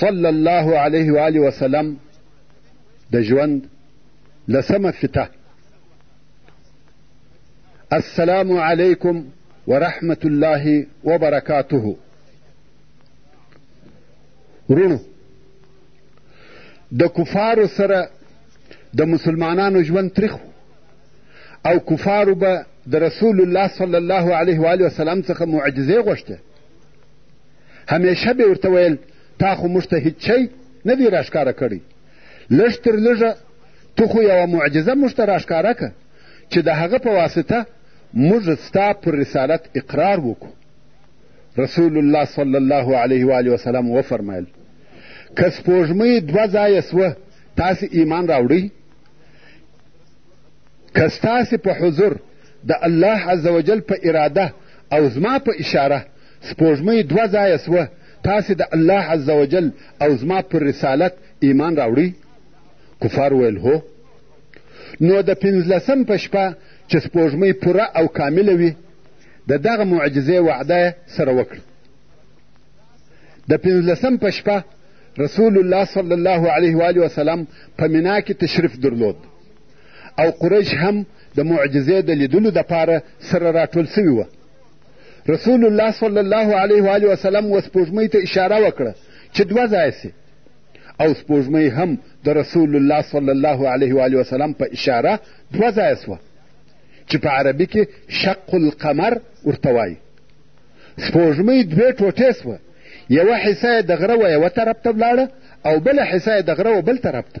صلی الله علیه و آله وسلم د ژوند لسمه فته السلام علیکم ورحمة الله وبرکاته ورونو د کفارو سره د مسلمانانو ژوند تریخ او کفارو به د رسول الله صلی الله علیه و وسلم څخه معجزې غوښته همیشه به ورته ویل تا خو موږ ته هیڅ شی نه دی راښکاره کړی لږ تر لږه ته خو یوه معجزه موږ ته راښکاره که چې د هغه په واسطه موږ ستا پر رسالت اقرار وکړو رسول الله صلی الله علیه و آله وسلم وفرمایل که سپوږمۍ دوه ځایه سوه تاسې ایمان راوړئ که ستاسې په حضور د الله عز وجل په اراده او زما په اشاره سپوږمۍ دوه ځایه سوه تاسې د الله عز وجل او زما پر رسالت ایمان راوړئ کفار ویل هو نو د پنځلسم په شپه چې سپوږمۍ پوره او کامله وي د دغه معجزې وعده سره وکړه د پنځلسم په شپه رسول الله صلی الله علیه و وسلم په منا کې تشریف درلود او قریش هم د معجزې د لیدلو دپاره سره راټول سوي وه رسول الله صلی الله علیه و آله وسلم و سپوږمۍ ته اشاره وکړه چې دوه ځایه سي او سپوږمۍ هم د رسول الله صلی الله علیه و آله وسلم په اشاره دوه ځایه سوه چې په عربي کې شق القمر ورته وایي سپوږمۍ دوې ټوټې سوه یوه حصه یې د غره و یوه طرف ته ولاړه او بله حصه یې د غره و بل طرف ته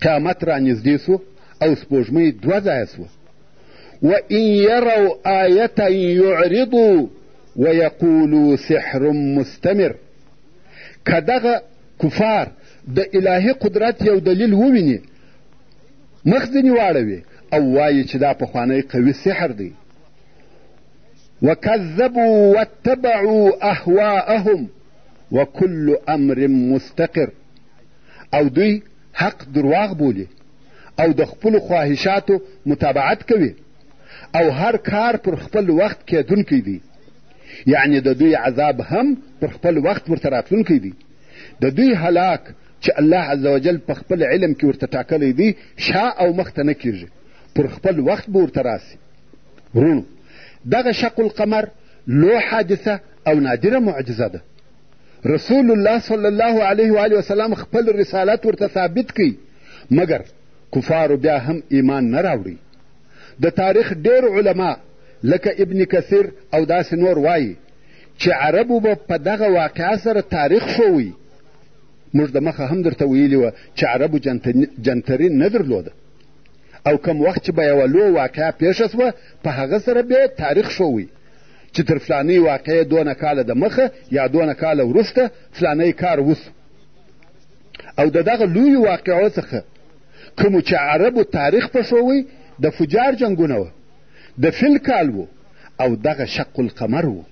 قیامت را نږدې سو او سپوږمۍ دوه ځایه سوه و ان یرو آیتا یعرضو و یقولو سحر مستمر که دغه کفار د الهي قدرت یو دلیل وویني مخ ځینې واړوي او وایي چې دا پخوانی قوي سحر دی وکذبو واتبعو اهواءهم وکل امر مستقر او دوی حق درواغ بولي او د خپلو خواهشاتو متابعت کوي او هر کار پر خپل وخت کېدونکی دی یعنې د دوی عذاب هم پر خپل وخت ورته راتلونکی دی د دوی هلاک چې الله عز وجل په خپل علم کې ورته ټاکلی دی شا او مخته نه کیږي پر خپل وخت به ورته راسي وروڼو دغه شق القمر لو حادثه او نادره معجزه ده رسول الله صلی الله علیه و آله وسلم خپل رسالت ورته ثابت کړي مګر کفارو بیا هم ایمان نه راوړي د تاریخ ډېر علما لکه ابن کثیر او داسې نور وایي چې عربو به په دغه واقعه سره تاریخ شوی موږ د مخه هم درته ویلي وه چې عربو جنتري نه درلوده او کم وخت چې به یوه لو واقعه پېښه سوه په هغه سره بیا تاریخ شوی چې تر فلانۍ واقعې دونه کاله د مخه یا دونه کاله وروسته فلانی کار وسو او د دغه لویو واقعو څخه کومو چې عربو تاریخ پښوی د فجار جنګونه وه د فیل کال و او دغه شق القمر و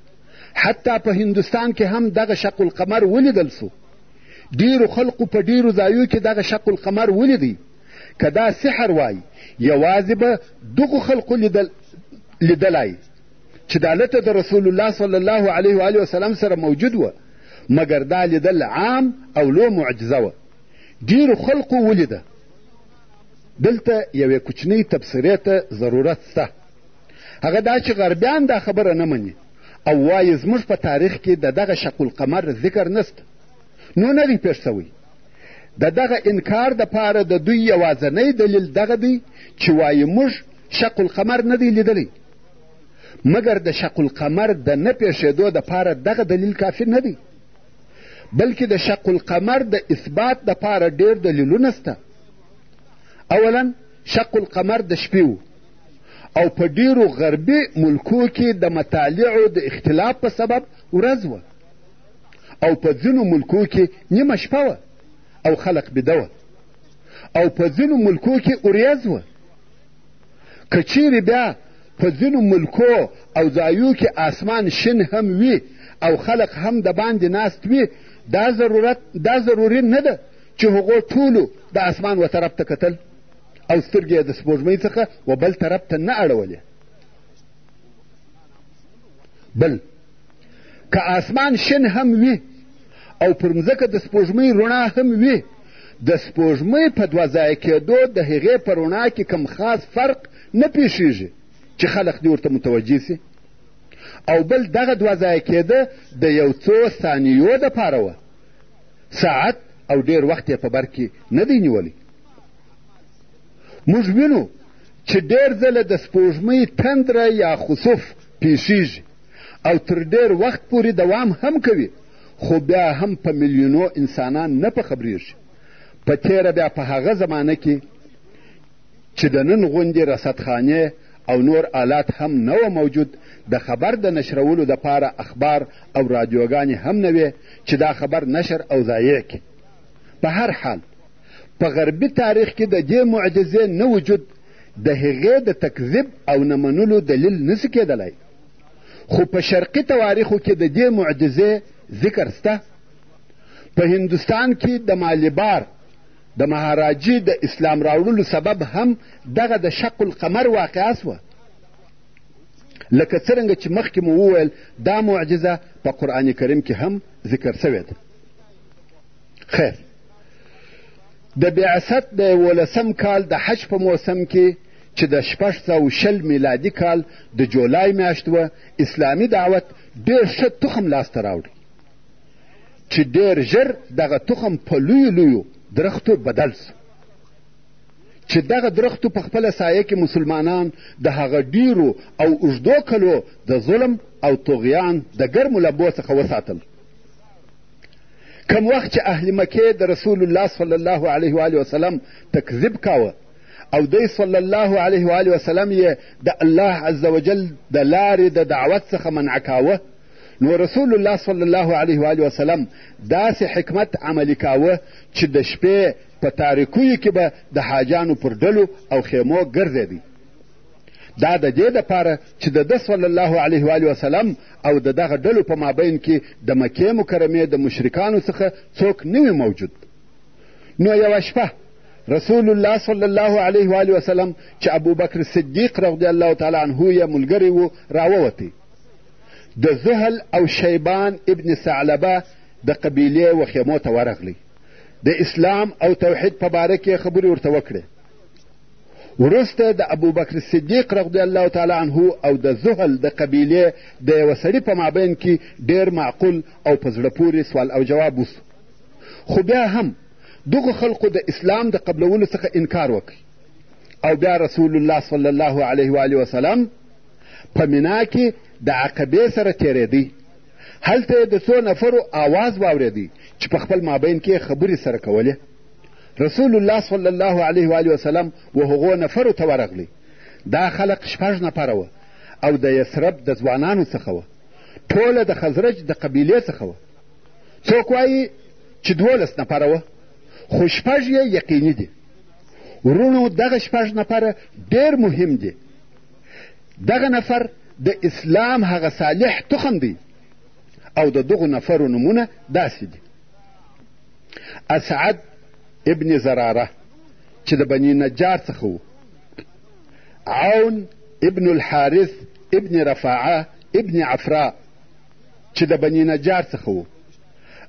حتی په هندوستان کې هم دغه شق القمر ولیدل سو ډیرو خلقو په ډیرو ځایو کې دغه شق القمر ولیدی که دا سحر وای یوازې به دغو خلقو لیدل لیدلای چې دا لته د رسول الله صلی الله علیه و وسلم سره موجود وه مګر دا لیدل عام او لو معجزه وه ډیرو خلقو ولیده دلته یوې کوچنۍ تبصرې ته ضرورت شته هغه دا چې غربیان دا خبره نه مني او وایي زموږ په تاریخ کې د دغه شق القمر ذکر نسته نو نه دی پېښ سوی د دغه انکار دپاره د دوی یوازنی دلیل دغه دی چې وایي موږ شق القمر نه دی لیدلی مګر د شق القمر د نه پېښېدو دپاره دغه دلیل کافي نه دی بلکې د شق القمر د اثبات دپاره ډېر دلیلونه سته اولا شق القمر د شپې و او په ډېرو غربي ملکو کې د مطالعو د اختلاف په سبب ورځ وه او په ځینو ملکو کې نیمه شپه وه او خلق بیده وه او په ځینو ملکو کې اوریځ وه که چیرې بیا په ځینو ملکو او ځایو کې آسمان شین هم وي او خلق هم د باندې ناست وي دا ضرورت دا ضروري نه ده چې هغو ټولو د آسمان و طرف ته کتل او سترګې یې د سپوږمۍ څخه و بل طرف ته نه اړولې بل که آسمان شین هم وي او پر مځکه د سپوږمۍ رڼا هم وي د سپوږمۍ په دوه ځای کېدو د هغې په رڼا کې کم خاص فرق نه پېښېږي چې خلق دې ورته متوجه سي او بل دغه دوه ځای کېده د یو څو ثانیو دپاره وه ساعت او ډېر وخت یې په بر کې نه دی نیولی موږ وینو چې ډېر ځله د سپوږمۍ تندره یا خسوف پېښېږي او تر ډېر وخت پورې دوام هم کوي خو بیا هم په میلیونو انسانان نه په خبرېږي په تېره بیا په هغه زمانه کې چې د نن غوندې رصدخانې او نور آلات هم نه و موجود د خبر د نشرولو دپاره اخبار او رادیوګانې هم نه وې چې دا خبر نشر او ضایع کړي په هر حال په غربي تاریخ کې د دې معجزې نه وجود د هغې د تکذیب او نه منلو دلیل نسي کېدلی خو په شرقي تواریخو کې د دې معجزې ذکر سته په هندوستان کې د مالیبار د مهاراجي د اسلام راوړلو سبب هم دغه د شق القمر واقعه سوه لکه څرنګه چې مخکې مو وویل دا معجزه په قرآن کریم کې هم ذکر سوې ده خیر د بعثت د یولسم کال د حج په موسم کې چې د شپږ سوه شل میلادي کال د جولای میاشت وه اسلامي دعوت ډېر ښه تخم لاسته راوړي چې ډېر ژر دغه تخم په لویو لویو درختو بدل سو چې دغه درختو په خپله سایه کې مسلمانان د هغه ډیرو او اوږدو کلو د ظلم او طغیان د ګرمو لبو څخه وساتل کم وخت چې اهل مکې د رسول الله صلی الله علیه و وسلم تکذیب کاوه او دی صلی الله علیه و آله وسلم یې د الله عز وجل د لارې د دعوت څخه منع کاوه نو رسول الله صلی الله علیه و آله وسلم داسې حکمت عملي کاوه چې د شپې په تاریکیو کې به د حاجانو پر ډلو او خیمو ګرځېدی دا د دې دپاره چې د ده صلی الله علیه و آله وسلم او د دغه ډلو په مابین کې د مکې مکرمې د مشرکانو څخه څوک نه وي موجود نو یوه شپه رسول الله صلی الله علیه و آله وسلم چې ابوبکر صدیق رضی الله تعالی عنه یې ملګری و راووتی د زهل او شیبان ابن ثعلبه د قبیلې و خیمو ته ورغلی د اسلام او توحید په باره کې خبرې ورته وکړې وروسته د ابوبکر صدیق رضی الله تعالی عنه او د زهل د قبیلې د یوه سړي په مابین کې ډېر معقول او په زړه پورې سوال او جواب وسو خو بیا هم دغو خلقو د اسلام د قبلولو څخه انکار وکړ او بیا رسول الله صلی الله علیه و آله وسلم په مینا کې د عقبې سره تېرېدی هلته یې د څو نفرو آواز واورېدی چې په خپل مابین کې خبرې سره کولې رسول الله صلی الله علیه و آله وسلم و هغو نفرو ته ورغلی دا خلق شپږ نفره وه او د یثرب د ځوانانو څخه وه ټوله د خزرج د قبیلې څخه وه څوک وایي چې دولس نفره وه خو شپږ یې یقیني دي وروڼو دغه شپږ نفره ډېر مهم دي دغه نفر د اسلام هغه صالح تخم دی او د دغو نفرو نمونه داسې دي اسعد ابن زراره چې د بني نجار څخه و عون ابن الحارث ابن رفاعه ابن عفراء چې د بني نجار څخه و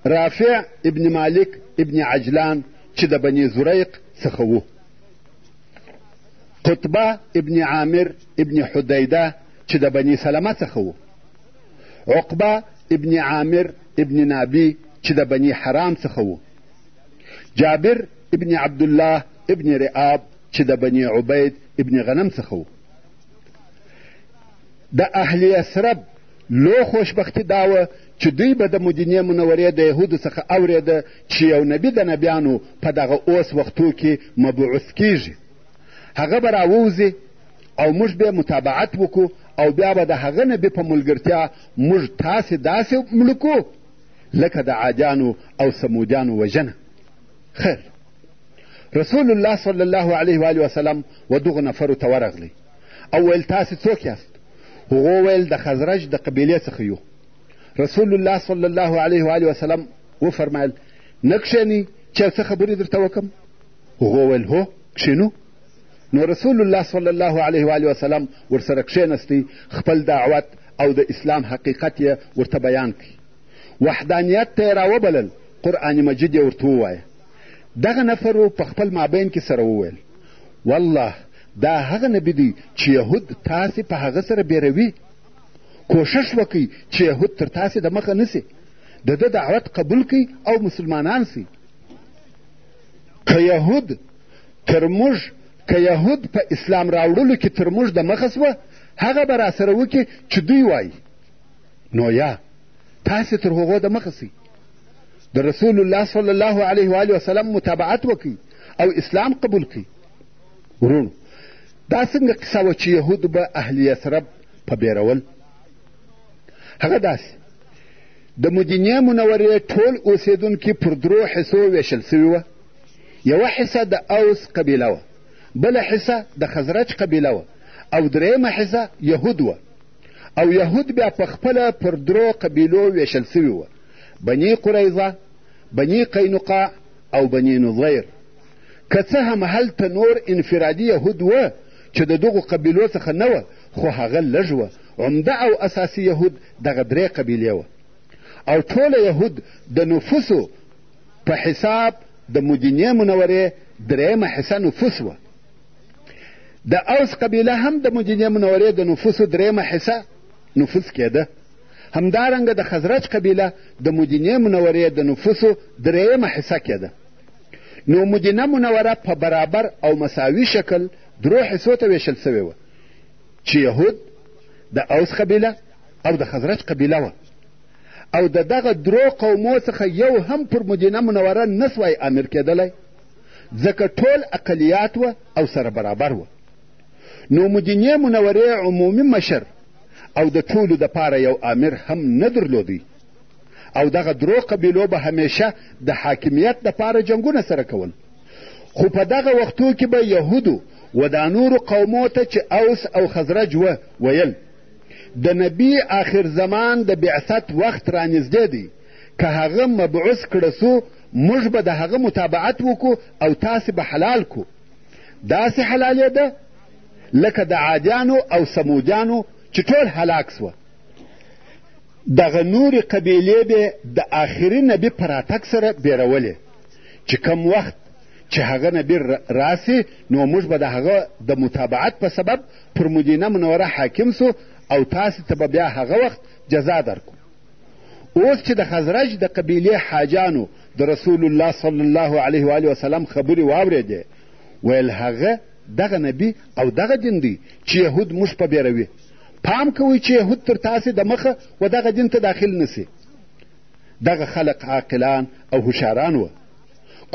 رافع ابن مالک ابن عجلان چې د بني زریق څخه و قطبه ابن عامر ابن حدیده چې د بني سلمه څخه و عقبه ابن عامر ابن نابی چې د بني حرام څخه و جابر ابن عبدالله ابن رئاب چې د بني عبید ابن غنم څخه و د اهل یثرب لو خوشبختی دا وه چې دوی به د مدینې منورې د یهودو څخه اورېده چې یو نبي د نبیانو په دغه اوس وختو کې مبعوث کیږي هغه به راووځي او موږ به متابعت وکړو او بیا به د هغه نبي په ملګرتیا موږ تاسې داسې ملکو لکه د عادیانو او سمودیانو وژنه خیر رسول الله صلی الله علیه و وسلم و دغو نفرو ته ورغلی او ویل تاسې څوک یاست هغو ویل د خزرج د قبیلې څخه یو رسول الله صلی الله علیه و آله وسلم وفرمایل نه کښېنئ چې څه خبرې درته وکړم هغو ویل هو کښېنو نو رسول الله صلی الله علیه و آله وسلم ورسره کښېنستی خپل دعوت او د اسلام حقیقت یې ورته بیان کړي وحدانیت ته یې راوبلل قرآن مجید یې ورته ووایه دغه نفرو په خپل مابین کې سره وویل والله دا هغه نبي دی چې یهود تاسې په هغه سره بیروي کوشش وکړئ چې یهود تر تاسې د مخه نه سي د ده دعوت قبول کړئ او مسلمانان سي که یهود تر موږ که یهود په اسلام راوړلو کې تر موږ د مخه سوه هغه به راسره وکړي چې دوی وایي نو یا تاسې تر هغو د مخه سئ د رسول الله صلی الله علیه و وسلم متابعت وکړي او اسلام قبول کړي ورونو دا څنګه قصه وه چې یهودو به اهل یثرب په بیرول هغه داسې د مدینې منورې ټول اوسېدونکي پر درو حصو ویشل سوي وه یوه حصه د اوس قبیله وه بله حصه د خزرج قبیله وه او درېیمه حصه یهود وه او یهود بیا په خپله پر درو قبیلو ویشل سوي وه بني قریظه بني قینقاع او بني نظیر که څه هم هلته نور انفرادي یهود وه چې د دغو قبیلو څخه نه وه خو هغه لږ وه عمده او اساسي یهود دغه درې قبیلې وه او ټوله یهود د نفوسو په حساب د مدینې منورې درېیمه حصه نفوس وه د اوس قبیله هم د مدینې منورې د نفوسو درېیمه حصه نفوس کېده همدارنګه د خزرج قبیله د مدینې منورې د نفوسو درېیمه حصه کېده نو مدینه منوره په برابر او مساوي شکل درو حصو ته ویشل سوې وه چې یهود د اوس قبیله او د خزرج قبیله وه او د دغه درو قومو څخه یو هم پر مدینه منوره نه سوای امیر کېدلی ځکه ټول اقلیات و او سره برابر و نو مدینې منورې عمومي مشر او د ټولو دپاره یو امیر هم نه درلودی او دغه درو قبیلو به همیشه د حاکمیت دپاره جنګونه سره کول خو په دغه وختو کې به یهودو و دا نورو قومو ته چې اوس او خزرج و ویل د نبی آخر زمان د بعثت وخت رانږدې دی که هغه مبعوث کړه سو موږ به د هغه متابعت وکړو او تاسې به حلال کو داسې حلالېده لکه د عادیانو او سمودیانو چې ټول هلاک سوه دغه نورې قبیلې به د آخري نبي په راتګ سره بیرولې چې کم وخت چې هغه نبي راسي نو موږ به د هغه د متابعت په سبب پر مدینه منوره حاکم سو او تاسې ته به بیا هغه وخت جزا درکو اوس چې د خزرج د قبیلې حاجانو د رسول الله صلی الله علیه و وسلم خبرې واورېدې ویل هغه دغه نبی او دغه دین دی چې یهود موږ په بیروي پام کوئ چې یهود تر تاسې د مخه و دغه دین ته داخل نسی دغه خلق عاقلان او هوښیاران وه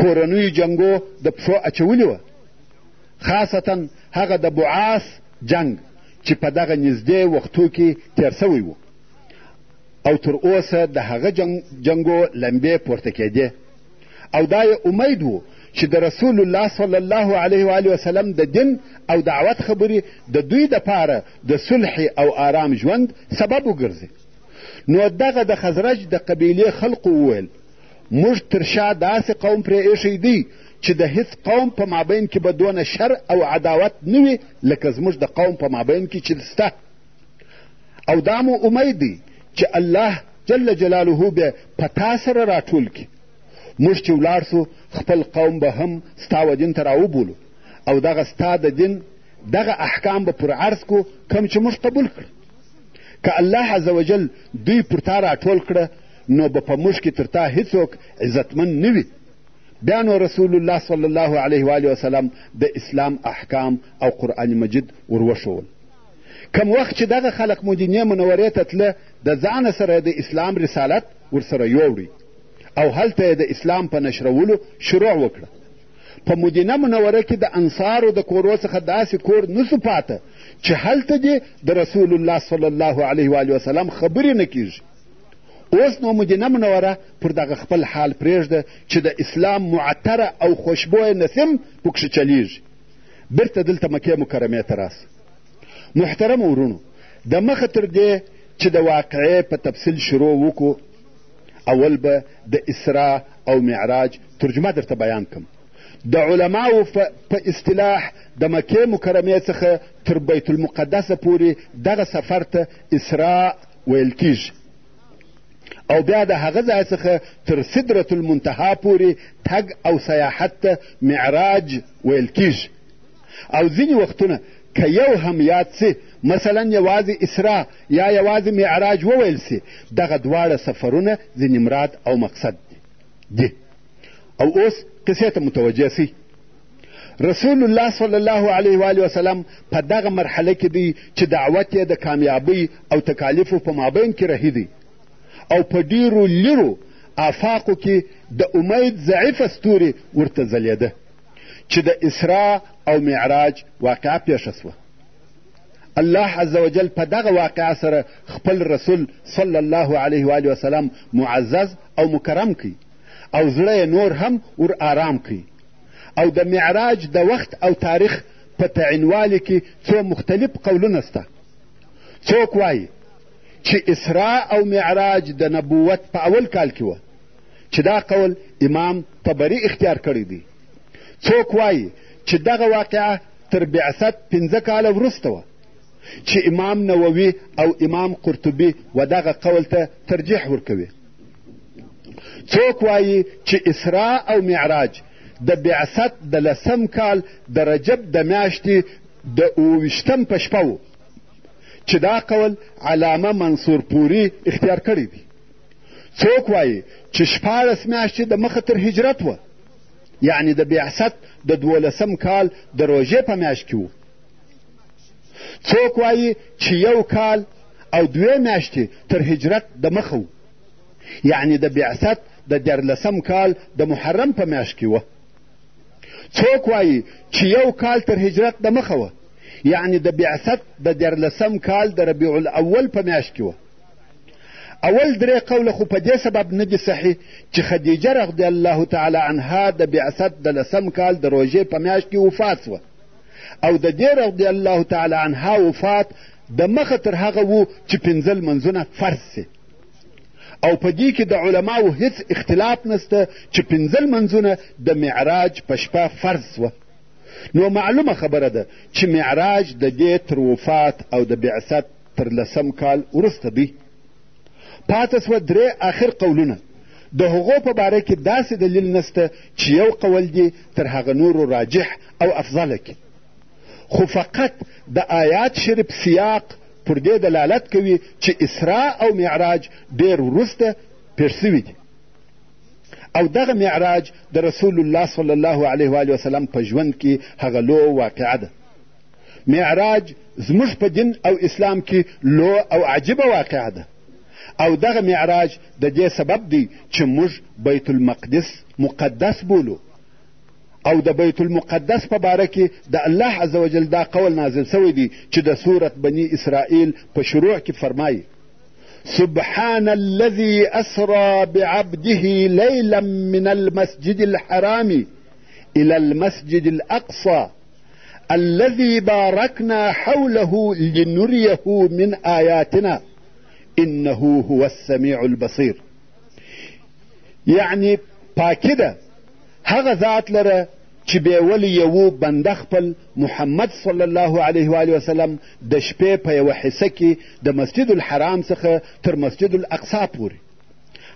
کورنیو جنګو د پښو اچولي وه خاصتا هغه د بعاس جنګ چې په دغه نږدې وختو کې تیر سوی و او تر اوسه د هغه جنگ جنګو لمبې پورته کېدې او دا یې امید و چې د رسول الله صلی الله علیه و وسلم د دین او دعوت خبرې د دوی دپاره د صلح او آرام ژوند سبب وګرځي نو دغه د خزرج د قبیلې خلقو وویل موږ تر شا داسې قوم پرې ایښی دی چې د هیڅ قوم په مابین کې به دونه شر او عداوت نه وي لکه زموږ د قوم په مابین کې چې سته او دا مو امید دی چې الله جل جلاله به په تا سره راټول کړي موږ چې ولاړ سو خپل قوم به هم ستا و دین ته راوبولو او دغه ستا د دین دغه احکام به پر عرض کو کم چې موږ قبول کړ که الله عز وجل دوی پر تا راټول کړه نو به په موږ کې تر تا هیڅوک عزتمن نه وي بیا نو رسول الله صلی الله علیه و وسلم د اسلام احکام او قرآن مجید وروښول کم وخت چې دغه خلق مدینې منورې ته تله د ځانه سره د اسلام رسالت ورسره یوړی او هلته یې د اسلام په نشرولو شروع وکړه په مدینه منوره کې د انصارو د کورو څخه داسې کور نسو پاته چې هلته دې د رسول الله صلی الله علیه و وسلم خبرې نه کیږي اوس نو مدینه منوره پر دغه خپل حال پرېږده چې د اسلام معطره او خوشبویه نسیم پکښې چلیږي بېرته دلته مکې مکرمې ته راسه محترم ورونو د مخه تر دې چې د واقعې په تفصیل شروع وکړو اول به د اسرا او معراج ترجمه درته بیان کم د علماو په اصطلاح د مکې مکرمې څخه تر بیت المقدسه پورې دغه سفر ته اسراء ویل کیږي او بیا د هغه ځای څخه تر سدرة المنتها پورې تګ او سیاحت ته معراج ویل کیږي او ځینې وختونه که یو هم یاد سي مثلا یوازې اسرا یا یوازې معراج وویل سي دغه دواړه سفرونه ځینې مراد او مقصد دي او اوس قصې ته متوجه سي رسول الله صلی الله علیه و آله وسلم په دغه مرحله کې دی چې دعوت یې د کامیابۍ او تکالیفو په مابین کې رهي دی او په ډیرو لیرو آفاقو کې د امید ضعیفه ستوري ورته ځلیده چې د اسرا او معراج واقعه پیښه سوه الله عز وجل په دغه واقعه سره خپل رسول صلی الله علیه و وسلم معزز او مکرم کړي او زړه یې نور هم ور آرام کړي او د معراج د وخت او تاریخ په تعینوالي کې څو مختلف قولونه سته څوک وایي چې اسراء او معراج د نبوت په اول کال کې وه چې دا قول امام طبري اختیار کړی دی څوک وایي چې دغه واقعه تر بعثت پنځه کاله وروسته وه چې امام نووي او امام قرطبي و دغه قول ته ترجیح ورکوي څوک وایي چې اسراء او معراج د بعثت د لسم کال د رجب د میاشتې د اوویشتم په شپه و چې دا قول علامه منصور پوري اختیار کړی دی څوک وایي چې شپاړس میاشتې د مخه تر هجرت وه یعنې د بعثت د دولسم کال د روژې په میاشت کې و څوک وایي چې یو کال او دوې میاشتې تر هجرت د مخه و یعنې د بعثت د دیارلسم کال د محرم په میاشت کې وه څوک وایي چې یو کال تر هجرت د مخه وه یعنې د بعثت د دیارلسم کال د ربیع الاول په میاشت کې وه اول درې قوله خو په دې سبب نه دي صحیح چې خدیجه رضی الله تعالی عنها د بعثت د لسم کال د روژې په میاشت کې وفات سوه او د دې رضی الله تعالی عنها وفات د مخه تر هغه وو چې پنځه لمنځونه فرض سي او په دې کې د علماو هیڅ اختلاف نسته چې پنځه لمنځونه د معراج په شپه فرض سوه نو معلومه خبره ده چې معراج د دې تر وفات او د بعثت تر لسم کال وروسته دوی پاته سوه درې آخر قولونه د هغو په باره کې داسې دلیل نسته چې یو قول دې تر هغه نورو راجح او افضله کړي خو فقط د آیات شریف سیاق پر دې دلالت کوي چې اسراء او معراج ډېر وروسته پېښ سوي دي او دغه معراج د رسول الله صلی الله علیه و وسلم په ژوند کې هغه لو واقعه ده معراج زموږ په دین او اسلام کې لو او عجیبه واقعه ده او دغه معراج د دې سبب دی چې موږ بیت المقدس مقدس بولو او د بیت المقدس په باره کې د الله عز وجل دا قول نازل سوی دی چې د سورت بني اسرائیل په شروع کې فرمایي سبحان الذي أسرى بعبده ليلا من المسجد الحرام إلى المسجد الأقصى الذي باركنا حوله لنريه من آياتنا إنه هو السميع البصير يعني پاکی ده هغه ذات لره چې بیول یو بنده خپل محمد صلی الله علیه و علیه وسلم د شپې په یوه حصه کې د مسجد الحرام څخه تر مسجد الاقصا پورې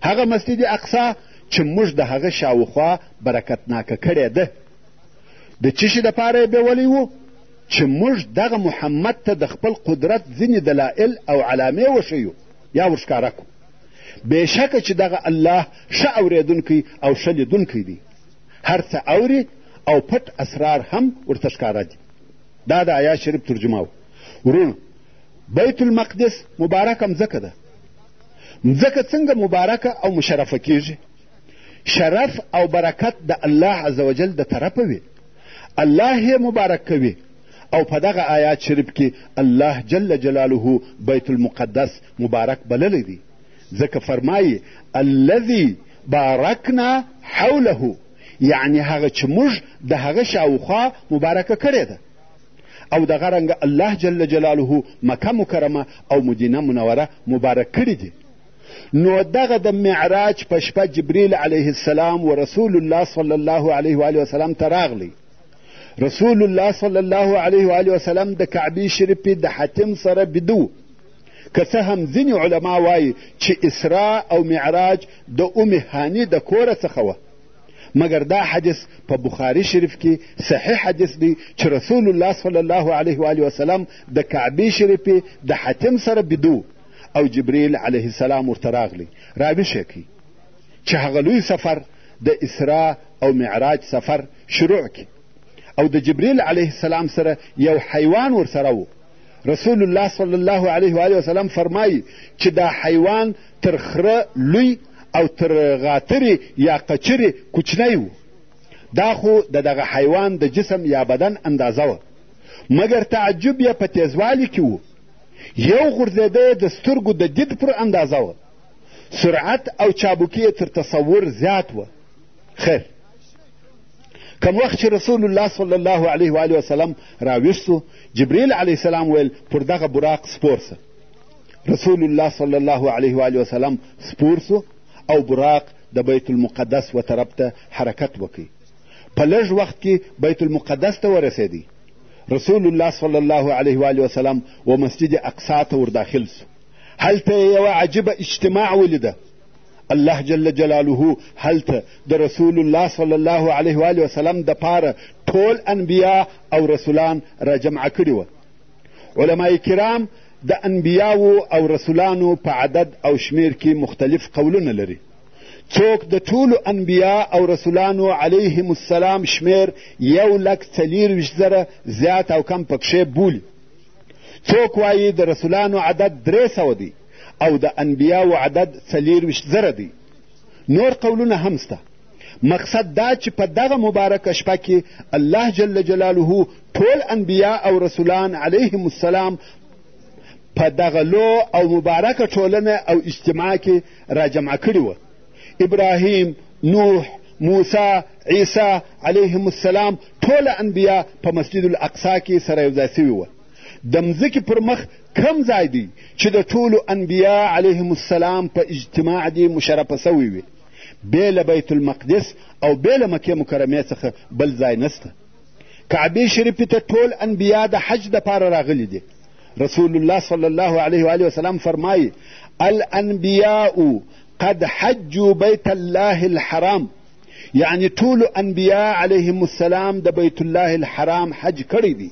هغه مسجد اقصا چې موږ د هغه شاوخوا برکتناکه کړې ده د څه شي دپاره یې بیولی و چې موږ دغه محمد ته د خپل قدرت ځینې دلایل او علامې وښیو یا ورښکاره کړو بېشکه چې دغه الله ښه اورېدونکی او ښه لیدونکی دی هر څه اوري او پټ اسرار هم ورته ښکاره دي دا د آیا شریف ترجمه و ورونو بیت المقدس مبارکه مځکه ده مځکه څنګه مبارکه او مشرفه کیږي شرف او برکت د الله عز وجل د طرفه وي الله یې مبارک کوي او په دغه آیات شریف کې الله جل جلاله بیت المقدس مبارک بللی دی ځکه فرمایي الذي بارکنا حوله یعنی هغه چې موږ د هغه شاوخوا مبارکه کړې ده او دغه رنګه الله جل جلاله مکه مکرمه او مدینه منوره مبارک کړي دي نو دغه د معراج په شپه جبریل علیه السلام و رسول الله صلی الله علیه و وسلم ته راغلی رسول الله صلی الله علیه و وسلم د کعبې شریفې د حتم سره بیده و که څه هم ځینې علما وایي چې اسرا او معراج د ام هاني د کوره څخه وه مګر دا حدیث په بخاري شریف کې صحیح حدیث دی چې رسول الله صلی الله علیه و وسلم د کعبې شریفې د حتم سره بیده او جبرئیل علیه السلام ورته راغلی راویښ یې کوي چې هغه لوی سفر د اسرا او معراج سفر شروع کړي او د جبرئیل علیه السلام سره یو حیوان ورسره و رسول الله صلی الله علیه و آله وسلم فرمایي چې دا حیوان تر خره لوی او تر غاترې یا قچرې کوچنی و دا خو د دغه حیوان د جسم یا بدن اندازه وه مګر تعجب یې په تیزوالي کې و یو غورځېده یې د سترګو د دید پر اندازه وه سرعت او چابکي یې تر تصور زیات وه خیر کم وخت چې رسول الله صلی الله علیه و وسلم راویښ سو جبریل علیه السلام ویل پر دغه براق سپور سه رسول الله صلی الله علیه و وسلم سپور سو او براق د بیت المقدس و طرف ته حرکت وکړي په لږ وخت کې بیت المقدس ته ورسېدی رسول الله صلی الله علیه و آله وسلم و مسجد اقصا ته ورداخل سو هلته یې یوه عجیبه اجتماع ولیده الله جل جلاله هلته د رسول الله صلی الله علیه و آله وسلم د پاره ټول انبیا او رسولان راجمع کړي وه علما کرام د انبیاو او رسولانو په عدد او شمیر کې مختلف قولونه لري څوک د ټولو انبیا او رسولانو علیهم السلام شمیر یو لک څلیر ویشت زره زیات او کم پکښې بولي څوک وایي د رسولانو عدد درې سوه دی او د انبیاو عدد څلیر ویشت زره دی نور قولونه هم سته مقصد دا چې په دغه مبارکه شپه کې الله جل جلاله ټول انبیا او رسولان علیهم السلام په دغه لو او مبارکه ټولنه او اجتماع کې راجمع کړي وه ابراهیم نوح موسی عیسی علیهم السلام ټوله انبیا په مسجد الاقصا کې سره یوځای سوي وه د مځکې پر مخ کم ځای دی چې د ټولو انبیا علیهم السلام په اجتماع دې مشرفه سوی وي بې له بیت المقدس او بې له مکې مکرمې څخه بل ځای نسته کعبې شریفې ته ټول انبیا د حج دپاره راغلي دي رسول الله صلی الله علیه وآله وسلم فرمایي الانبیاء قد حجوا بیت الله الحرام یعنی ټولو انبیا علیهم السلام د بیت الله الحرام حج کړی دی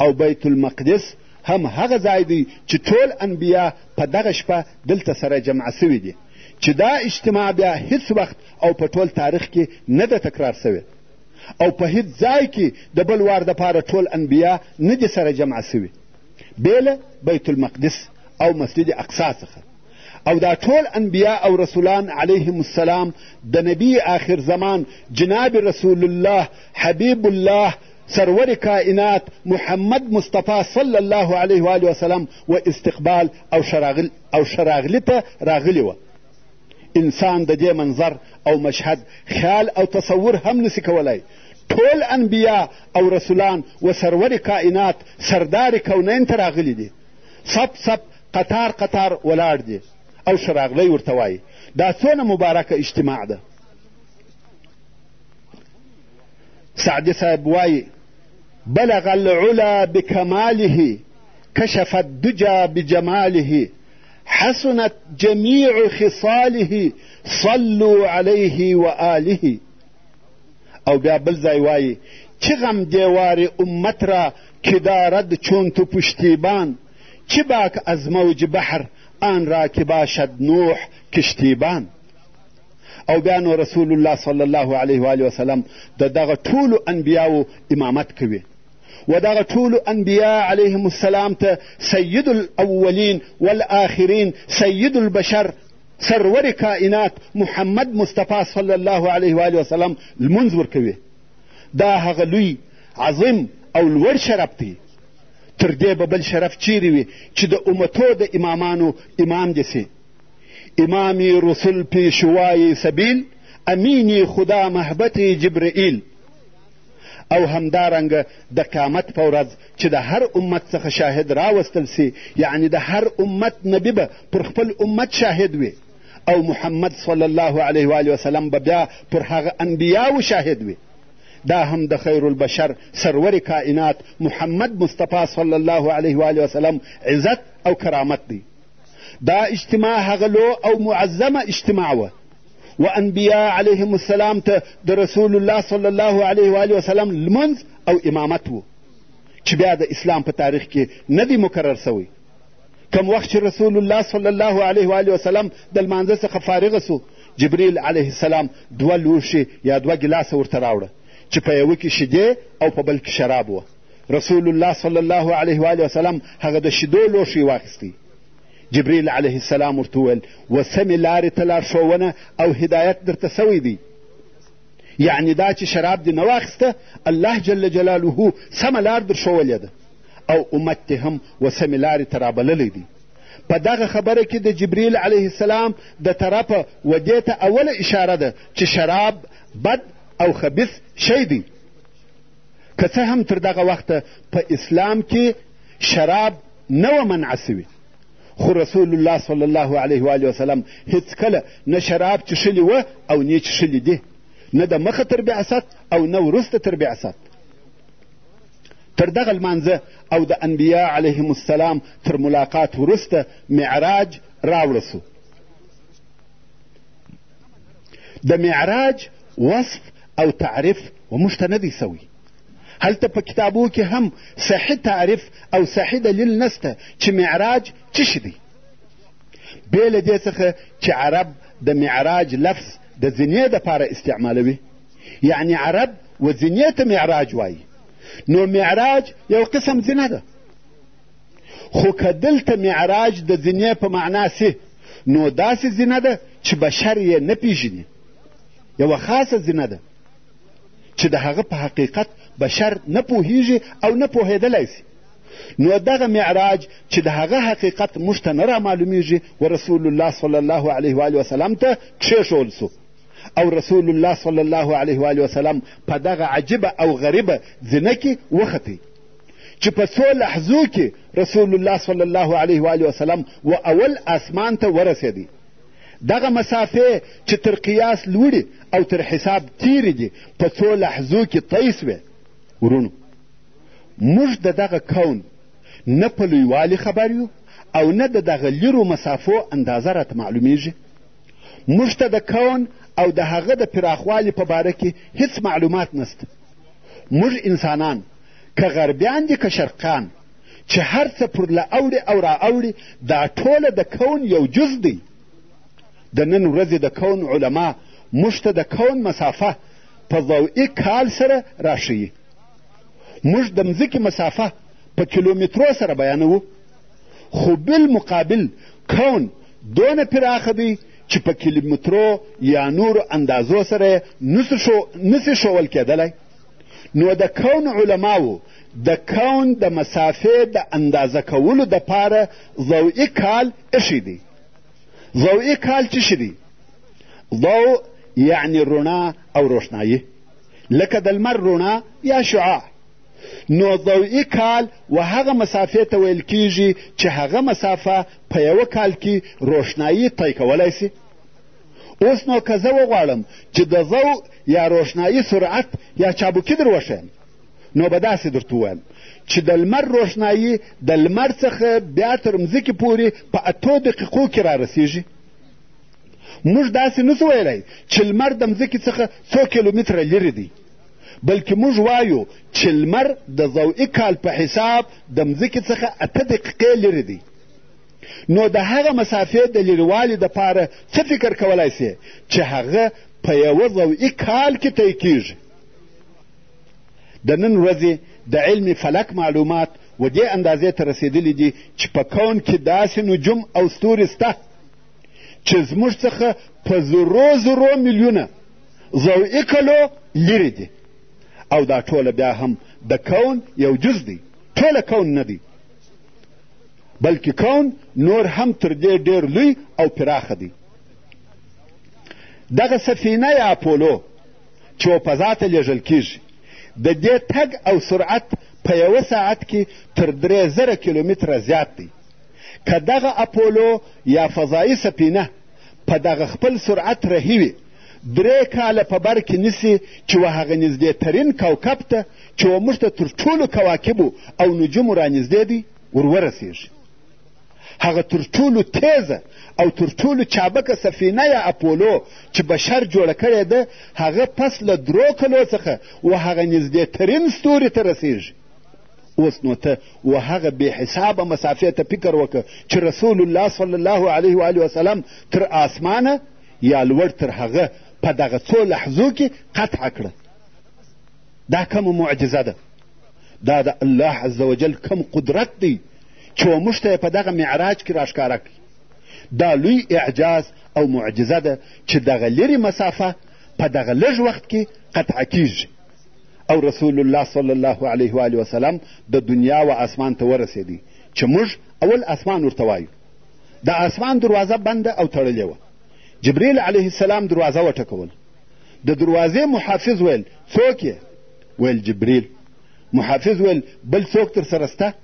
او بیت المقدس هم هغه ځای دی چې ټول انبیا په دغه شپه دلته سره جمع سوي دي چې دا اجتماع بیا هیڅ وخت او په ټول تاریخ کې نه ده تکرار سوې او په هیڅ ځای کې د بل وار دپاره ټول انبیا نه دي سره جمع سوي بېله بیت المقدس او مسجد اقصا څخه او دا ټول انبیا او رسولان علیهم السلام د نبی آخر زمان جناب رسول الله حبیب الله سرور کائنات محمد مصطفی صلی الله علیه و وسلم و استقبال او شراغلی ته راغلی وه انسان د دې منظر او مشهد خیال او تصور هم نسی کولای ټول انبیا او رسولان و سرور کائنات سردار کونین ته راغلي دي سب سب قطار قطار ولاړ دي او ښه راغلی ورته وایي دا څونه مبارکه اجتماع ده سعدي صاحب وایي بلغ العلا بکماله کشف الدجا بجماله حسنت جميع خصاله صلو عليه وآله او بیا بل ځای وایي چه غم دیوار امت را که دارد چون تو پشتیبان چه باک از موج بحر آن را که باشد نوح کشتیبان او بیا نو رسول الله صلی الله علیه و وسلم د دغه ټولو انبیاو امامت کوي و دغه ټولو انبیا علیهم السلام ته سید الاولین والآخرین سید البشر سرور کائنات محمد مصطفی صلی الله علیه و آله وسلم لمونځ ورکوي دا هغه لوی عظیم او لوړ شرف دی تر دې به بل شرف چیرې وي چې د امتو د امامانو امام دې سي امام رسول پیشوای سبیل امینی خدا محبت جبرئیل او همدارنګه د قیامت په ورځ چې د هر امت څخه شاهد راوستل سي یعنې د هر امت نبي به پر خپل امت شاهد وي او محمد صلی الله علیه و وسلم به بیا پر هغه انبیاو شاهد وي دا هم د خیر البشر سرور کائنات محمد مصطفی صلی الله علیه و وسلم عزت او کرامت دی دا اجتماع هغه لو او معظمه اجتماع وه و انبیا علیهم السلام ته د رسول الله صلی الله علیه و وسلم لمونځ او امامت و چې بیا د اسلام په تاریخ کې نه دی مکرر سوی کم وخت چې رسول الله صلی الله علیه و آله وسلم د لمانځه څخه فارغ سو جبریل علیه السلام دوه لوښي یا دوه ګیلاسه ورته راوړه چې په یوه کې شیدې او په بل کې شراب وه رسول الله صلی الله علیه و آله وسلم هغه د شیدو لوښی واخیستی جبریل علیه السلام ورته وویل و سمې لارې ته لارښوونه او هدایت درته سوی دی یعنې دا چې شراب دې نه واخیسته الله جل جلاله سمه لار در ښوولې ده او امت دې هم و سمې لارې ته رابللی دی په دغه خبره کې د جبریل علیه السلام د طرفه و دې ته اوله اشاره ده چې شراب بد او خبیث شی دی که څه هم تر دغه وخته په اسلام کې شراب نه وه منع سوې خو رسول الله صلی الله علیه و وسلم هیڅکله نه شراب چښلي وه او نه چښلي دي نه د مخه تر بعثت او نه وروسته تر بعثت تر دغه لمانځه او د انبیا علیهم السلام تر ملاقات وروسته معراج راوړه سو د معراج وصف او تعریف و موږ ته نه دی سوی هلته په کتابو کې هم صحیح تعریف او صحیح دلیل نسته چې معراج څه شي دی بې له دې څخه چې عرب د معراج لفظ د زینې دپاره استعمالوي یعنی عرب و زینې ته معراج وایي نو معراج یو قسم زینه ده خو که دلته معراج د زینې په معنا سي نو داسې زینه ده چې بشر یې نه پیژني یوه خاصه زینه ده چې د هغه په حقیقت بشر نه پوهیږي او نه پوهېدلی سي نو دغه معراج چې د هغه حقیقت موږ ته نه رامعلومیږي و رسول الله صلی الله علیه و وسلم ته کښېښول سو او رسول الله صلی الله علیه و وسلم په دغه عجیبه او غریبه زینه کې وختی چې په څو لحظو کې رسول الله صلی الله علیه و وسلم و اول آسمان ته ورسېدی دغه مسافې چې تر قیاس لوړي او تر حساب تیرې دي په څو لحظو کې طی سوې ورونو موږ د دغه کون نه په لویوالي خبر یو او نه د دغه لیرو مسافو اندازه راته معلومیږي موږ ته د کون او د هغه د پراخوالي په باره کې هیڅ معلومات نسته موږ انسانان که غربیان دي که شرقیان چې هر څه پر له اوړي او را اوړي دا ټوله د کون یو جز دی د نن ورځې د کون علما موږ ته د کون مسافه په ضوئي کال سره راښیي موږ د مځکې مسافه په کیلومترو سره بیانوو خو بالمقابل کون دونه پراخه دی چې په کیلومترو یا نورو اندازو سره نسي ښوول کېدلی نو د کون علماو د کون د مسافې د اندازه کولو دپاره ضوعي کال ایښی دی ضوعي کال څه شي دی ضوع یعنې رڼا او روښنایي لکه د لمر رڼا یا شعاع نو ضوعي کال و هغه مسافې ته ویل کیږي چې هغه مسافه په یوه کال کې روښنایي طی کولی سي اوس نو که زه وغواړم چې د ضوء یا روښنایي سرعت یا چابکي در وښیم نو به داسې درته ووایم چې د لمر روښنایي د لمر څخه بیا تر مځکې پورې په اتو دقیقو کې را رسېږي موږ داسې نسو ویلی چې لمر د مځکې څخه څو کیلومتره لرې دی بلکې موږ وایو چې لمر د ضوئي کال په حساب د مځکې څخه اته دقیقې لرې دی نو د هغه مسافې د لیروالي دپاره څه فکر کولای سې چې هغه په یوه ضوعي کال کې طی کیږي د نن ورځې د علم فلک معلومات و دې اندازې ته رسېدلي دي چې په کون کې داسې نجوم او ستوري سته چې زموږ څخه په زرو زرو میلیونه ضوعي کلو لیرې دي او دا ټوله بیا هم د کون یو جز دی ټوله کون نه دی بلکې کون نور هم تر دې ډېر لوی او پراخه دی دغه سفینه یا اپولو چې و فضا ته لیږل کیږي د دې تګ او سرعت په یوه ساعت کې تر درې زره کیلومتره زیات دی که دغه اپولو یا فضایي سفینه په دغه خپل سرعت رهي وي درې کاله په بر کې نیسي چې و هغه نږدې ترین کوکب ته چې و موږ ته تر ټولو کواکبو او نجومو رانږدې دی ور ورسېږي هغه تر ټولو تیزه او تر ټولو چابکه سفینه یا اپولو چې بشر جوړه کړې ده هغه پس له درو کلو څخه و هغه نږدې ترین ستوري ته رسېږي اوس نو ته و هغه بې حسابه مسافې ته فکر وکړه چې رسول الله صلی الله علیه و علیه وسلم تر آسمانه یا لوړ تر هغه په دغه څو لحظو کې قطع کړه دا کومه معجزه ده دا د الله عز وجل کم قدرت دی چې و موږ ته په دغه معراج کې راښکاره کړي دا لوی اعجاز او معجزه ده چې دغه لرې مسافه په دغه لږ وخت کې قطع کیږي او رسول الله صلی الله علیه و آله وسلم د دنیا و آسمان ته ورسېدی چې موږ اول آسمان ورته وایو د آسمان دروازه بنده او تړلې وه جبریل علیه السلام دروازه وټکول د دروازې محافظ ویل څوک یې ویل جبریل محافظ ویل بل څوک تر سره سته